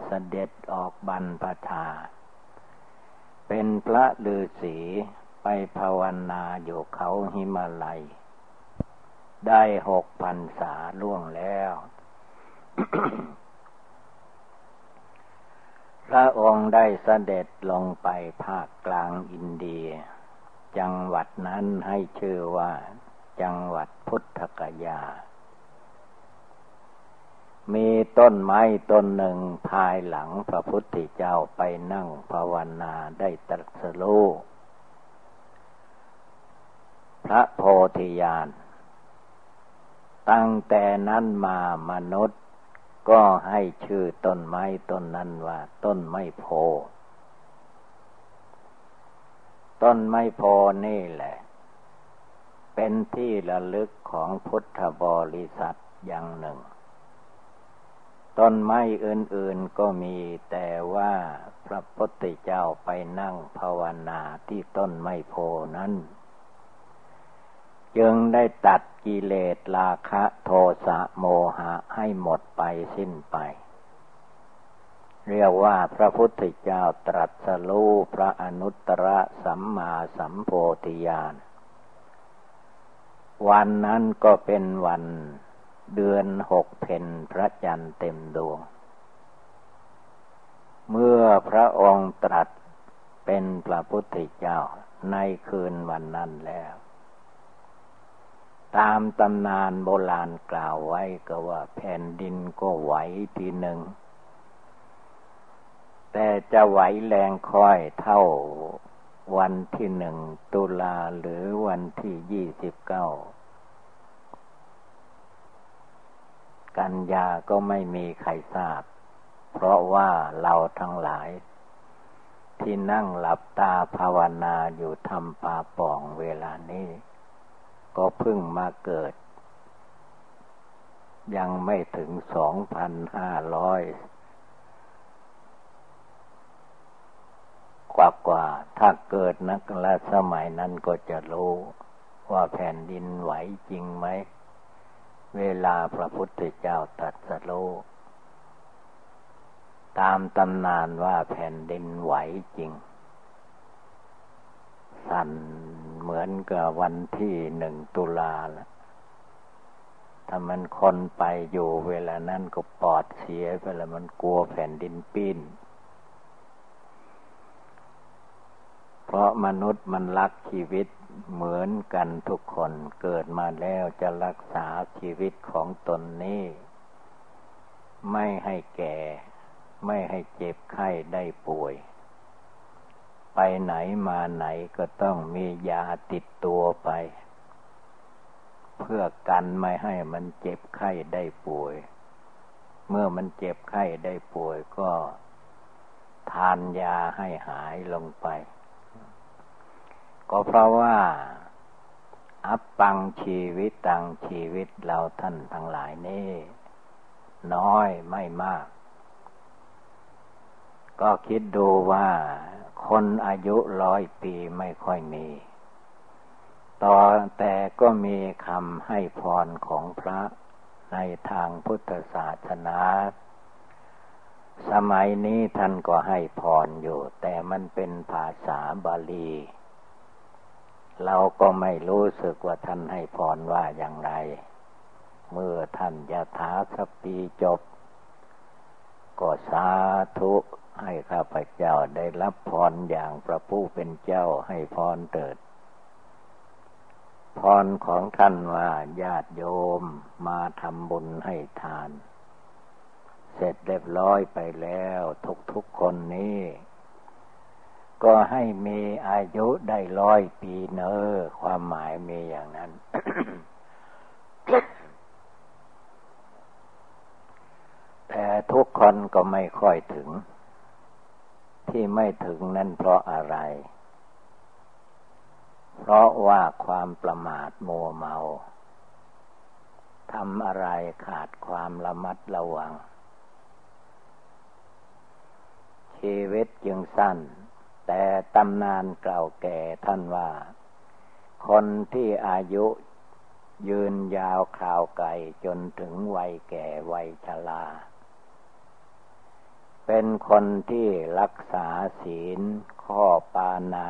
เสด็จออกบรรพชา เป็นพระฤาษีไปภาวนาอยู่เขาหิมาลัย ได้หกพันษาล่วงแล้ว พระองค์ได้เสด็จลงไปภาคกลางอินเดีย จังหวัดนั้นให้ชื่อว่า จังหวัดพุทธกยา มีต้นไม้ต้นหนึ่งภายหลังพระพุทธเจ้าไปนั่งภาวนาได้ตรัสรู้พระโพธิญาณตั้งแต่นั้นมามนุษย์ ก็ให้ชื่อต้นไม้ต้นนั้นว่า ต้นไม้โพ ต้นไม้โพนี่แหละ เป็นที่ระลึกของพุทธบริษัทอย่างหนึ่ง ต้นไม้อื่นๆก็มีแต่ว่าพระพุทธเจ้าไปนั่งภาวนาที่ต้นไม้โพนั้น จึงได้ตัดกิเลสราคะโทสะโมหะให้หมดไปสิ้นไป เรียกว่าพระพุทธเจ้าตรัสรู้พระอนุตตรสัมมาสัมโพธิญาณวันนั้นก็เป็นวันเดือนหกเพนพระจันทร์เต็มดวง เมื่อพระองค์ตรัสเป็นพระพุทธเจ้าในคืนวันนั้นแล้ว ตามตำนานโบราณกล่าวไว้ก็ว่าแผ่นดินก็ไหวทีหนึ่ง แต่จะไหวแรงค่อยเท่าวันที่หนึ่งตุลาหรือวันที่ยี่สิบเก้ากันยาก็ไม่มีใครทราบ เพราะว่าเราทั้งหลาย ที่นั่งหลับตาภาวนาอยู่ทำปาป่องเวลานี้ ก็เพิ่งมาเกิด ยังไม่ถึงสองพันห้าร้อยกว่ากว่า ถ้าเกิดนักละสมัยนั้นก็จะรู้ว่าแผ่นดินไหวจริงไหม เวลาพระพุทธเจ้าตรัสรู้ตามตำนานว่าแผ่นดินไหวจริง สั่น เหมือนกับวันที่หนึ่งตุลาละถ้ามันคนไปอยู่เวลานั้นก็ปอดเสียไปแล้วมันกลัวแผ่นดินปิ้น เพราะมนุษย์มันรักชีวิตเหมือนกันทุกคนเกิดมาแล้วจะรักษาชีวิตของตนนี้ ไม่ให้แก่ ไม่ให้เจ็บไข้ได้ป่วย ไปไหนมาไหนก็ต้องมียาติดตัวไป เพื่อกันไม่ให้มันเจ็บไข้ได้ป่วย เมื่อมันเจ็บไข้ได้ป่วยก็ทานยาให้หายลงไป ก็เพราะว่า อัปปังชีวิตตังชีวิตเราท่านทั้งหลายนี่ น้อยไม่มาก ก็คิดดูว่า คนอายุร้อยปีไม่ค่อยมี ต่อแต่ก็มีคำให้พรของพระในทางพุทธศาสนา สมัยนี้ท่านก็ให้พรอยู่ แต่มันเป็นภาษาบาลี เราก็ไม่รู้สึกว่าท่านให้พรว่าอย่างไร เมื่อท่านยะถาสปีจบ ก็สาธุ ให้ข้าพเจ้าได้รับพรอย่างพระผู้เป็นเจ้าให้พรเถิด พรของท่านว่าญาติโยมมาทำบุญให้ทาน เสร็จเรียบร้อยไปแล้วทุกๆคนนี้ ก็ให้มีอายุได้ร้อยปีเนอความหมายมีอย่างนั้นแต่ทุกคนก็ไม่ค่อยถึง ที่ไม่ถึงนั่นเพราะอะไร เพราะว่าความประมาทมัวเมาทำอะไรขาดความระมัดระวัง ชีวิตจึงสั้น แต่ตำนานเก่าแก่ท่านว่า คนที่อายุยืนยาวข่าวไกลจนถึงวัยแก่วัยชรา เป็นคนที่รักษาศีล ข้อปานา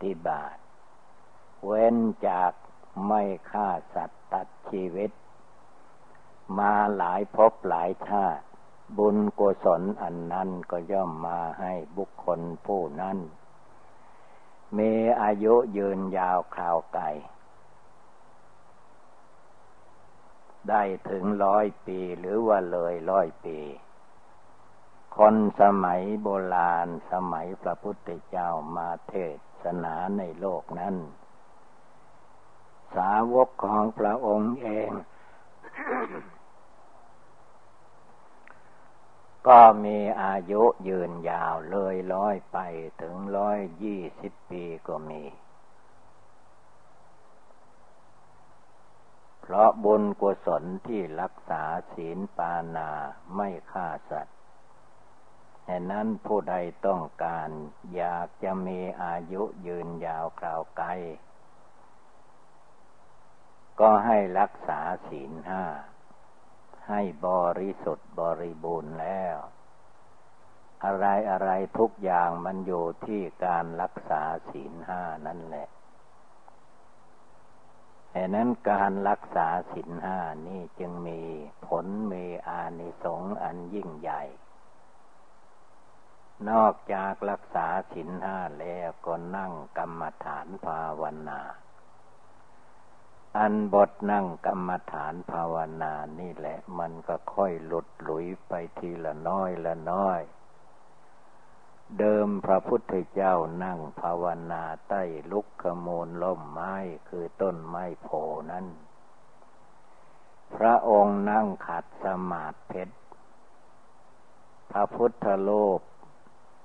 ติบาตเว้นจากไม่ฆ่าสัตว์ตัดชีวิต มาหลายภพหลายชาติ บุญกุศลอันนั้นก็ย่อมมาให้บุคคลผู้นั้นมีอายุยืนยาวคราวไกลได้ถึงร้อยปีหรือว่าเลยร้อยปี คนสมัยโบราณสมัยพระพุทธเจ้ามาเทศนาในโลกนั้น สาวกของพระองค์เอง ก็มีอายุยืนยาวเลยร้อยไปถึงร้อยยี่สิบปีก็มี เพราะบุญกุศลที่รักษาศีลปานาไม่ฆ่าสัตว์ ฉะนั้นผู้ใดต้องการ อยากจะมีอายุยืนยาวคราวไกล ก็ให้รักษาศีลห้า ให้บริสุทธิ์บริบูรณ์แล้ว อะไรอะไรทุกอย่างมันอยู่ที่การรักษาศีลห้านั่นแหละฉะนั้นการรักษาศีลห้านี่จึงมีผลมีอานิสงส์อันยิ่งใหญ่ นอกจากรักษาศีลห้าแล้วก็นั่งกรรมฐานภาวนา อันบทนั่งกรรมฐานภาวนานี่แหละ มันก็ค่อยหลุดหลุยไปทีละน้อยละน้อย เดิมพระพุทธเจ้านั่งภาวนาใต้ลุกขมูลล่มไม้คือต้นไม้โพนั้น พระองค์นั่งขัดสมาธิเพชรพระพุทธโลก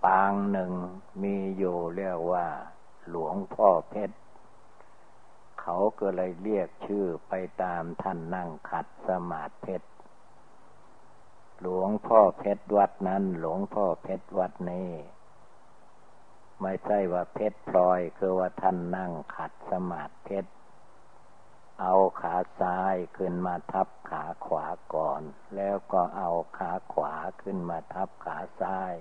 ปางหนึ่งมีอยู่เรียกว่า หลวงพ่อเพชร เขาก็เลยเรียกชื่อไปตามท่านนั่งขัดสมาธิเพชร หลวงพ่อเพชรวัดนั้น หลวงพ่อเพชรวัดนี้ไม่ใช่ว่าเพชรพลอยคือว่าท่านนั่งขัดสมาธิเพชร เอาขาซ้ายขึ้นมาทับขาขวาก่อน แล้วก็เอาขาขวาขึ้นมาทับขาซ้าย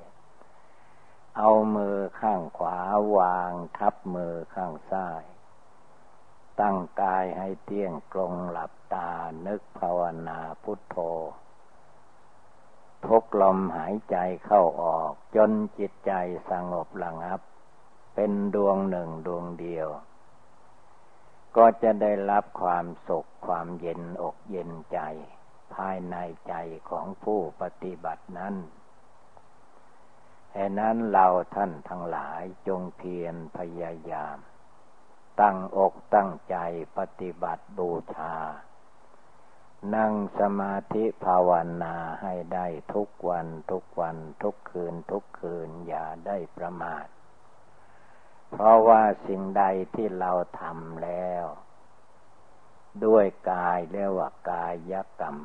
เอามือข้างขวาวางทับมือข้างซ้าย ตั้งกายให้เที่ยงตรงหลับตานึกภาวนาพุทโธ ทุกลมหายใจเข้าออกจนจิตใจสงบระงับ เป็นดวงหนึ่งดวงเดียว ก็จะได้รับความสุขความเย็นอกเย็นใจ ภายในใจของผู้ปฏิบัตินั้น แห่นั้นเราท่านทั้งหลายจงเพียรพยายาม ตั้งอกตั้งใจปฏิบัติบูชา นั่งสมาธิภาวนาให้ได้ทุกวันทุกวันทุกคืนทุกคืนอย่าได้ประมาท เพราะว่าสิ่งใดที่เราทำแล้ว ด้วยกายเรียกว่ากายกรรม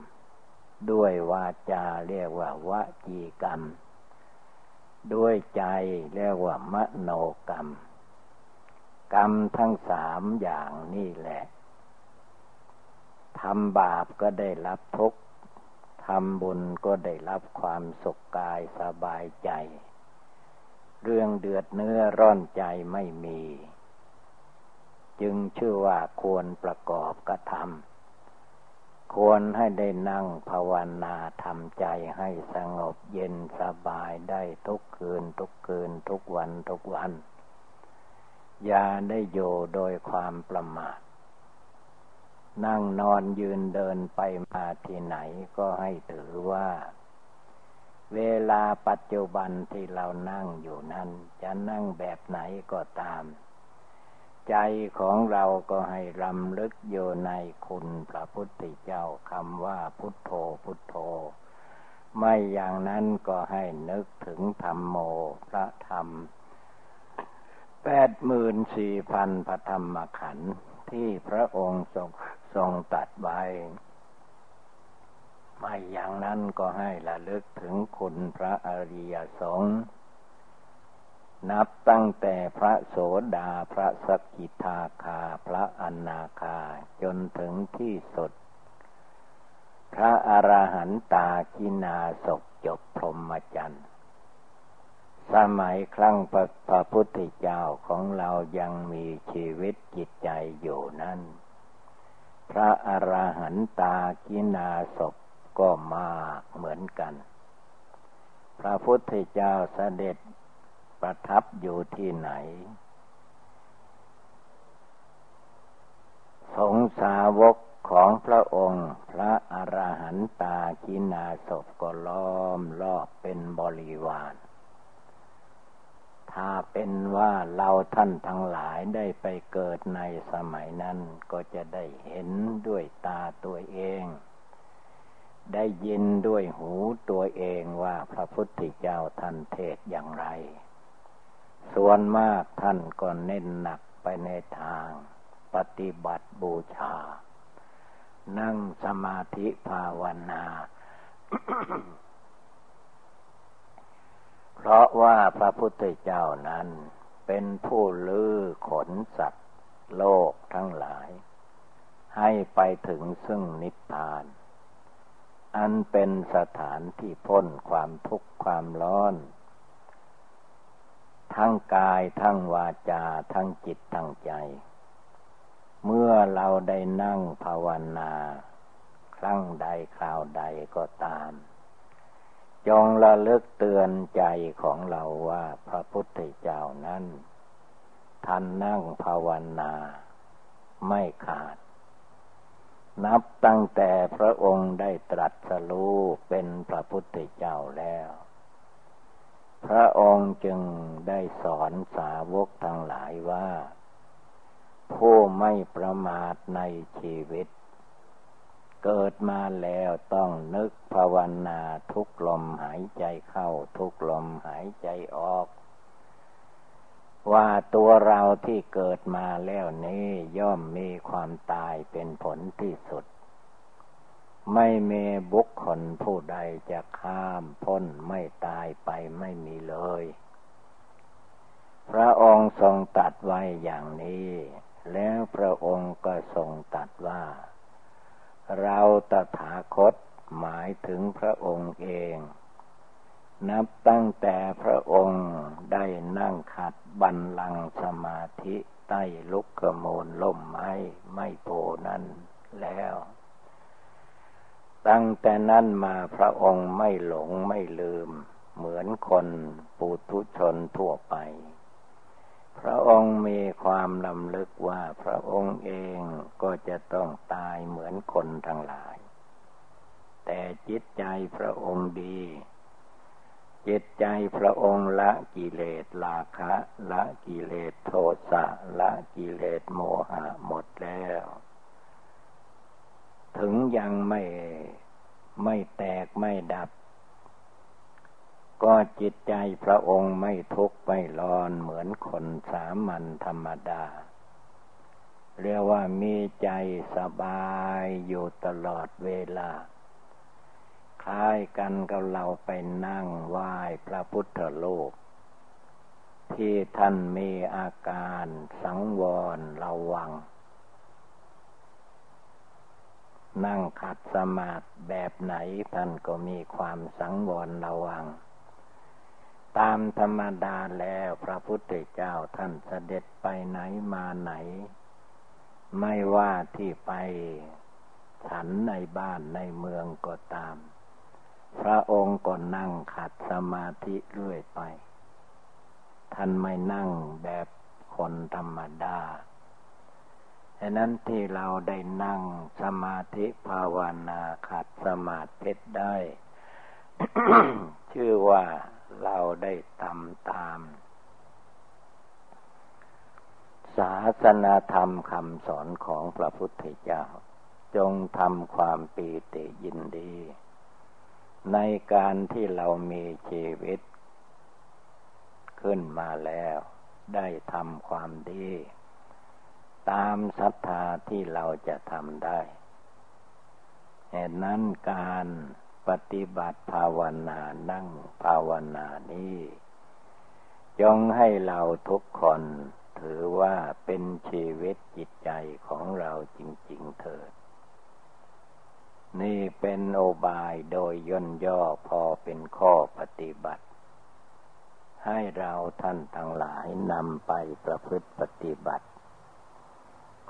ด้วยวาจาเรียกว่าวจีกรรม ด้วยใจเรียกว่ามโนกรรม กรรมทั้งสามอย่างนี่แหละทำบาปก็ได้รับทุกข์ทำบุญก็ได้รับความสุขกายสบายใจ เรื่องเดือดเนื้อร้อนใจไม่มี จึงชื่อว่าควรประกอบกระทำ ควรให้ได้นั่งภาวนาทำใจให้สงบเย็นสบายได้ทุกคืนทุกคืนทุกวันทุกวัน อย่าได้โยโดยความประมาท นั่งนอนยืนเดินไปมาที่ไหนก็ให้ถือว่า เวลาปัจจุบันที่เรานั่งอยู่นั้น จะนั่งแบบไหนก็ตาม ใจของเราก็ให้รำลึกอยู่ในคุณพระพุทธเจ้าคำว่าพุทโธพุทโธ ไม่อย่างนั้นก็ให้นึกถึงธรรมโมพระธรรมแปดหมื่นสี่พันพระธรรมขันธ์ที่พระองค์ทรงทรงตัดไว้ ไม่อย่างนั้นก็ให้ระลึกถึงคุณพระอริยสงฆ์ นับตั้งแต่พระโสดาพระสกิทาคา พระอนาคา จนถึงที่สุด พระอรหันตากินาศจบพรหมจรรย์สมัยครั้งพระพระพุทธเจ้าของเรายังมีชีวิตจิตใจอยู่นั้น พระอรหันตากินาศก็มากเหมือนกัน พระพุทธเจ้าเสด็จ ประทับอยู่ที่ไหน สงสาวกของพระองค์ พระอรหันตากินาศพก็ล้อมรอบเป็นบริวาร ถ้าเป็นว่าเราท่านทั้งหลายได้ไปเกิดในสมัยนั้น ก็จะได้เห็นด้วยตาตัวเองได้ยินด้วยหูตัวเองว่าพระพุทธเจ้าท่านเทศอย่างไร ส่วนมากท่านก็เน้นหนักไปในทางปฏิบัติบูชา นั่งสมาธิภาวนา เพราะว่าพระพุทธเจ้านั้นเป็นผู้ลือขนสัตว์โลกทั้งหลาย ให้ไปถึงซึ่งนิพพาน อันเป็นสถานที่พ้นความทุกข์ความร้อน ทั้งกายทั้งวาจา ทั้งจิตทั้งใจ เมื่อเราได้นั่งภาวนา ครั้งใดคราวใดก็ตาม จงระลึกเตือนใจของเราว่าพระพุทธเจ้านั้นท่านนั่งภาวนาไม่ขาด นับตั้งแต่พระองค์ได้ตรัสรู้เป็นพระพุทธเจ้าแล้ว พระองค์จึงได้สอนสาวกทั้งหลายว่า ผู้ไม่ประมาทในชีวิต เกิดมาแล้วต้องนึกภาวนาทุกลมหายใจเข้าทุกลมหายใจออก ว่าตัวเราที่เกิดมาแล้วนี้ย่อมมีความตายเป็นผลที่สุด ไม่มีบุคคลผู้ใดจะข้ามพ้นไม่ตายไปไม่มีเลย พระองค์ทรงตัดไว้อย่างนี้ แล้วพระองค์ก็ทรงตัดว่า เราตถาคตหมายถึงพระองค์เอง นับตั้งแต่พระองค์ได้นั่งขัดบันลังสมาธิใต้ลุกกระโมลล่มไม้ไม่โพนั้นแล้ว ตั้งแต่นั้นมาพระองค์ไม่หลงไม่ลืม เหมือนคนปุถุชนทั่วไป พระองค์มีความลำลึกว่าพระองค์เองก็จะต้องตายเหมือนคนทั้งหลาย แต่จิตใจพระองค์ดี จิตใจพระองค์ละกิเลสราคะ ละกิเลสโทสะละกิเลสโมหะหมดแล้ว ถึงยังไม่ไม่แตกไม่ดับ ก็จิตใจพระองค์ไม่ทุกข์ไม่ร้อนเหมือนคนสามัญธรรมดา เรียกว่ามีใจสบายอยู่ตลอดเวลา คล้ายกันกับเราไปนั่งไหว้พระพุทธโลก ที่ท่านมีอาการสังวรระวัง นั่งขัดสมาธิแบบไหนท่านก็มีความสังวรระวัง ตามธรรมดาแล้วพระพุทธเจ้าท่านเสด็จไปไหนมาไหน ไม่ว่าที่ไปฉันในบ้านในเมืองก็ตาม พระองค์ก็นั่งขัดสมาธิเรื่อยไป ท่านไม่นั่งแบบคนธรรมดา ฉะนั้นที่เราได้นั่งสมาธิภาวนาขัดสมาธิได้ ชื่อว่าเราได้ทำตาม ศาสนาธรรมคำสอนของพระพุทธเจ้า จงทำความปีติยินดี ในการที่เรามีชีวิต ขึ้นมาแล้ว ได้ทำความดี ตามศรัทธาที่เราจะทำได้เหตุนั้นการปฏิบัติภาวนานั่งภาวนานี้จงให้เราทุกคนถือว่าเป็นชีวิตจิตใจของเราจริง ๆเถิด นี่เป็นโอบายโดยย่นย่อพอเป็นข้อปฏิบัติ ให้เราท่านทั้งหลายนำไปประพฤติปฏิบัติ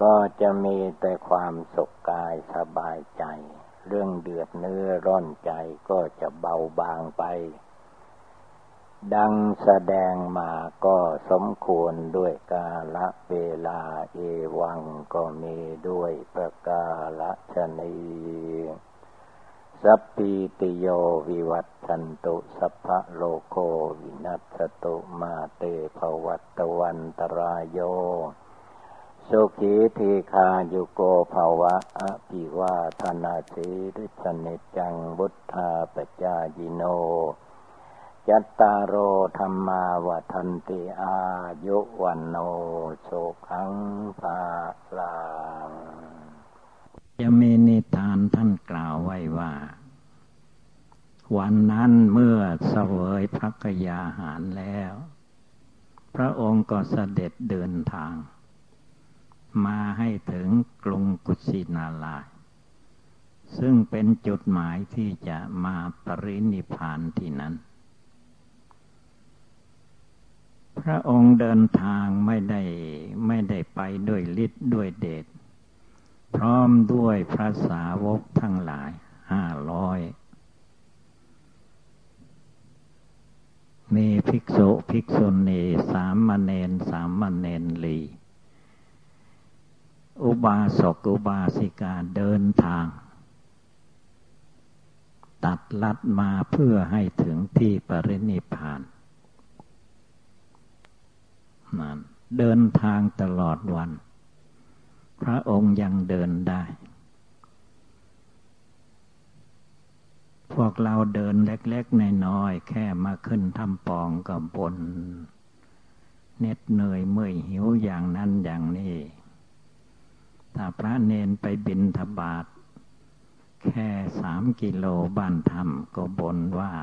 ก็จะมีแต่ความสุขกายสบายใจ เรื่องเดือดเนื้อร้อนใจก็จะเบาบางไป ดังแสดงมาก็สมควรด้วยกาละเวลาเอวังก็มีด้วยประกาละชนีสัพพีติโยวิวัชชันตุสัพพะโรโควินัสสะตุมาเต ภะวัตวันตะราโย สุขีทีฆายุโกภะวะ อะภิวาทะนะสีลิสสะ นิจจัง วุฑฒาปะจายิโน จัตตาโร ธัมมาวัฑฒันติอายุวัณโณ สุขัง พะลางจะมีนิทานท่านกล่าวไว้ว่า วันนั้นเมื่อเสวยพระกยาหารแล้ว พระองค์ก็เสด็จเดินทาง มาให้ถึงกรุงกุสินาลาซึ่งเป็นจุดหมายที่จะมาปรินิพานที่นั้น พระองค์เดินทางไม่ได้ไม่ได้ไปด้วยฤทธิ์ด้วยเดช พร้อมด้วยพระสาวกทั้งหลายห้าร้อยมีภิกษุภิกษุณีสามมเณรสามมเณรลี อุบาสกอุบาสิกาเดินทาง ตัดลัดมาเพื่อให้ถึงที่ปรินิพานนั่นเดินทางตลอดวัน พระองค์ยังเดินได้ พวกเราเดินเล็กๆน้อยๆแค่มาขึ้นทำปองกับบนเน็ดเหนื่อยเมื่อยหิวอย่างนั้นอย่างนี้ ถ้าพระเนนไปบินทบาท แค่สามกิโลบ้านธรรมก็บนว่า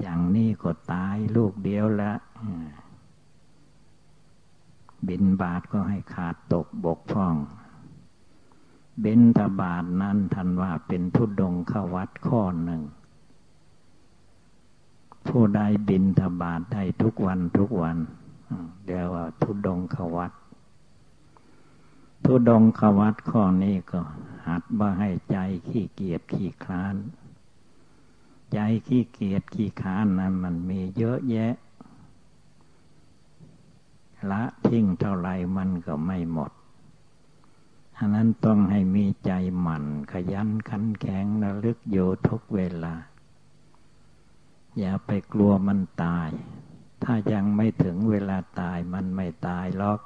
อย่างนี้ก็ตายลูกเดียวละบินบาทก็ให้ขาดตกบกพร่อง เบนทบาทนั้นทันว่าเป็นทุดงขวัดข้อหนึ่ง ผู้ใดบินทบาทได้ทุกวันทุกวันเดี๋ยวว่าทุดงขวัด ทุดงขวัตข้อนี้ก็หัดบ่ให้ใจขี้เกียจขี้คลาน ใจขี้เกียจขี้คลานนั้นมันมีเยอะแยะ ละทิ้งเท่าไรมันก็ไม่หมดอันนั้นต้องให้มีใจหมั่นขยันขันแข็งระลึกอยู่ทุกเวลา อย่าไปกลัวมันตาย ถ้ายังไม่ถึงเวลาตายมันไม่ตายหรอก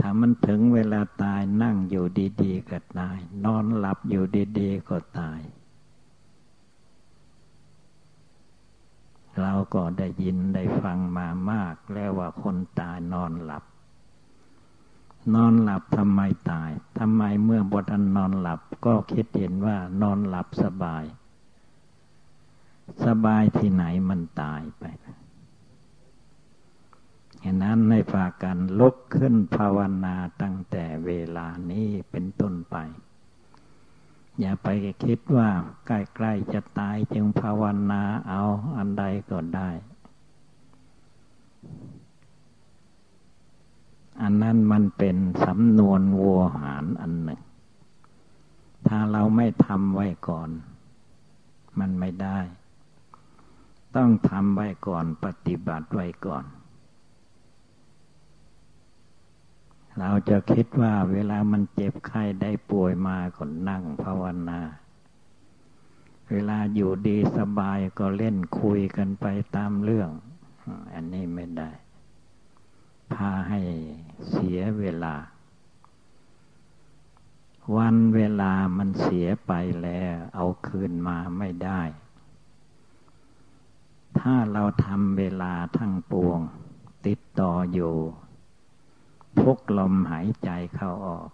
ถ้ามันถึงเวลาตายนั่งอยู่ดีๆก็ตาย นอนหลับอยู่ดีๆก็ตาย เราก็ได้ยินได้ฟังมามาก แล้วว่าคนตายนอนหลับ นอนหลับทำไมตายทำไมเมื่อบทันนอนหลับ ก็คิดเห็นว่านอนหลับสบาย สบายที่ไหนมันตายไปเห็นนั้นในฝากกันลุกขึ้นภาวนาตั้งแต่เวลานี้เป็นต้นไป อย่าไปคิดว่าใกล้ๆจะตายจึงภาวนาเอาอันใดก็ได้ อันนั้นมันเป็นสำนวนวัวหารอันหนึ่ง ถ้าเราไม่ทำไว้ก่อน มันไม่ได้ ต้องทำไว้ก่อนปฏิบัติไว้ก่อน เราจะคิดว่าเวลามันเจ็บไข้ได้ป่วยมาก็นั่งภาวนา เวลาอยู่ดีสบายก็เล่นคุยกันไปตามเรื่อง อันนี้ไม่ได้ พาให้เสียเวลา วันเวลามันเสียไปแล้ว เอาคืนมาไม่ได้ ถ้าเราทำเวลาทั้งปวง ติดต่ออยู่ พุกลมหายใจเข้าออก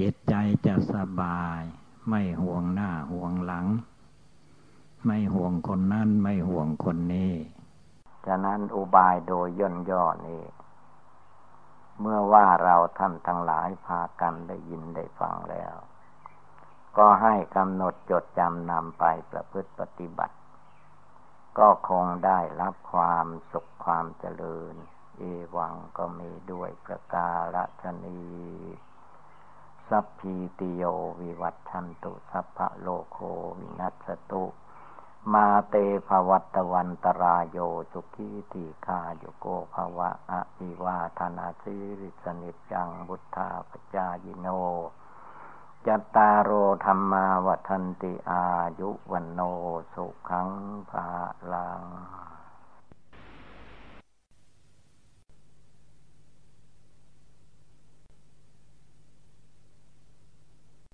จิตใจจะสบาย ไม่ห่วงหน้าห่วงหลัง ไม่ห่วงคนนั้นไม่ห่วงคนนี้ฉะนั้นอุบายโดยย่นย่อนี้ เมื่อว่าเราท่านทั้งหลายพากันได้ยินได้ฟังแล้ว ก็ให้กำหนดจดจำนำไปประพฤติปฏิบัติ ก็คงได้รับความสุขความเจริญ เอวังก็มีด้วยประกาศนีสัพพีติโยวิวัตชันตุสัพพะโลโควินัสตุ มาเตภวัตวันตรายโยสุขีติคาโยโกภวะอภิวาธนาสิริสนิจังบุทธาปจายโนจัตตารโอธรรมาวัฒนติอายุวันโนสุขังภาลัง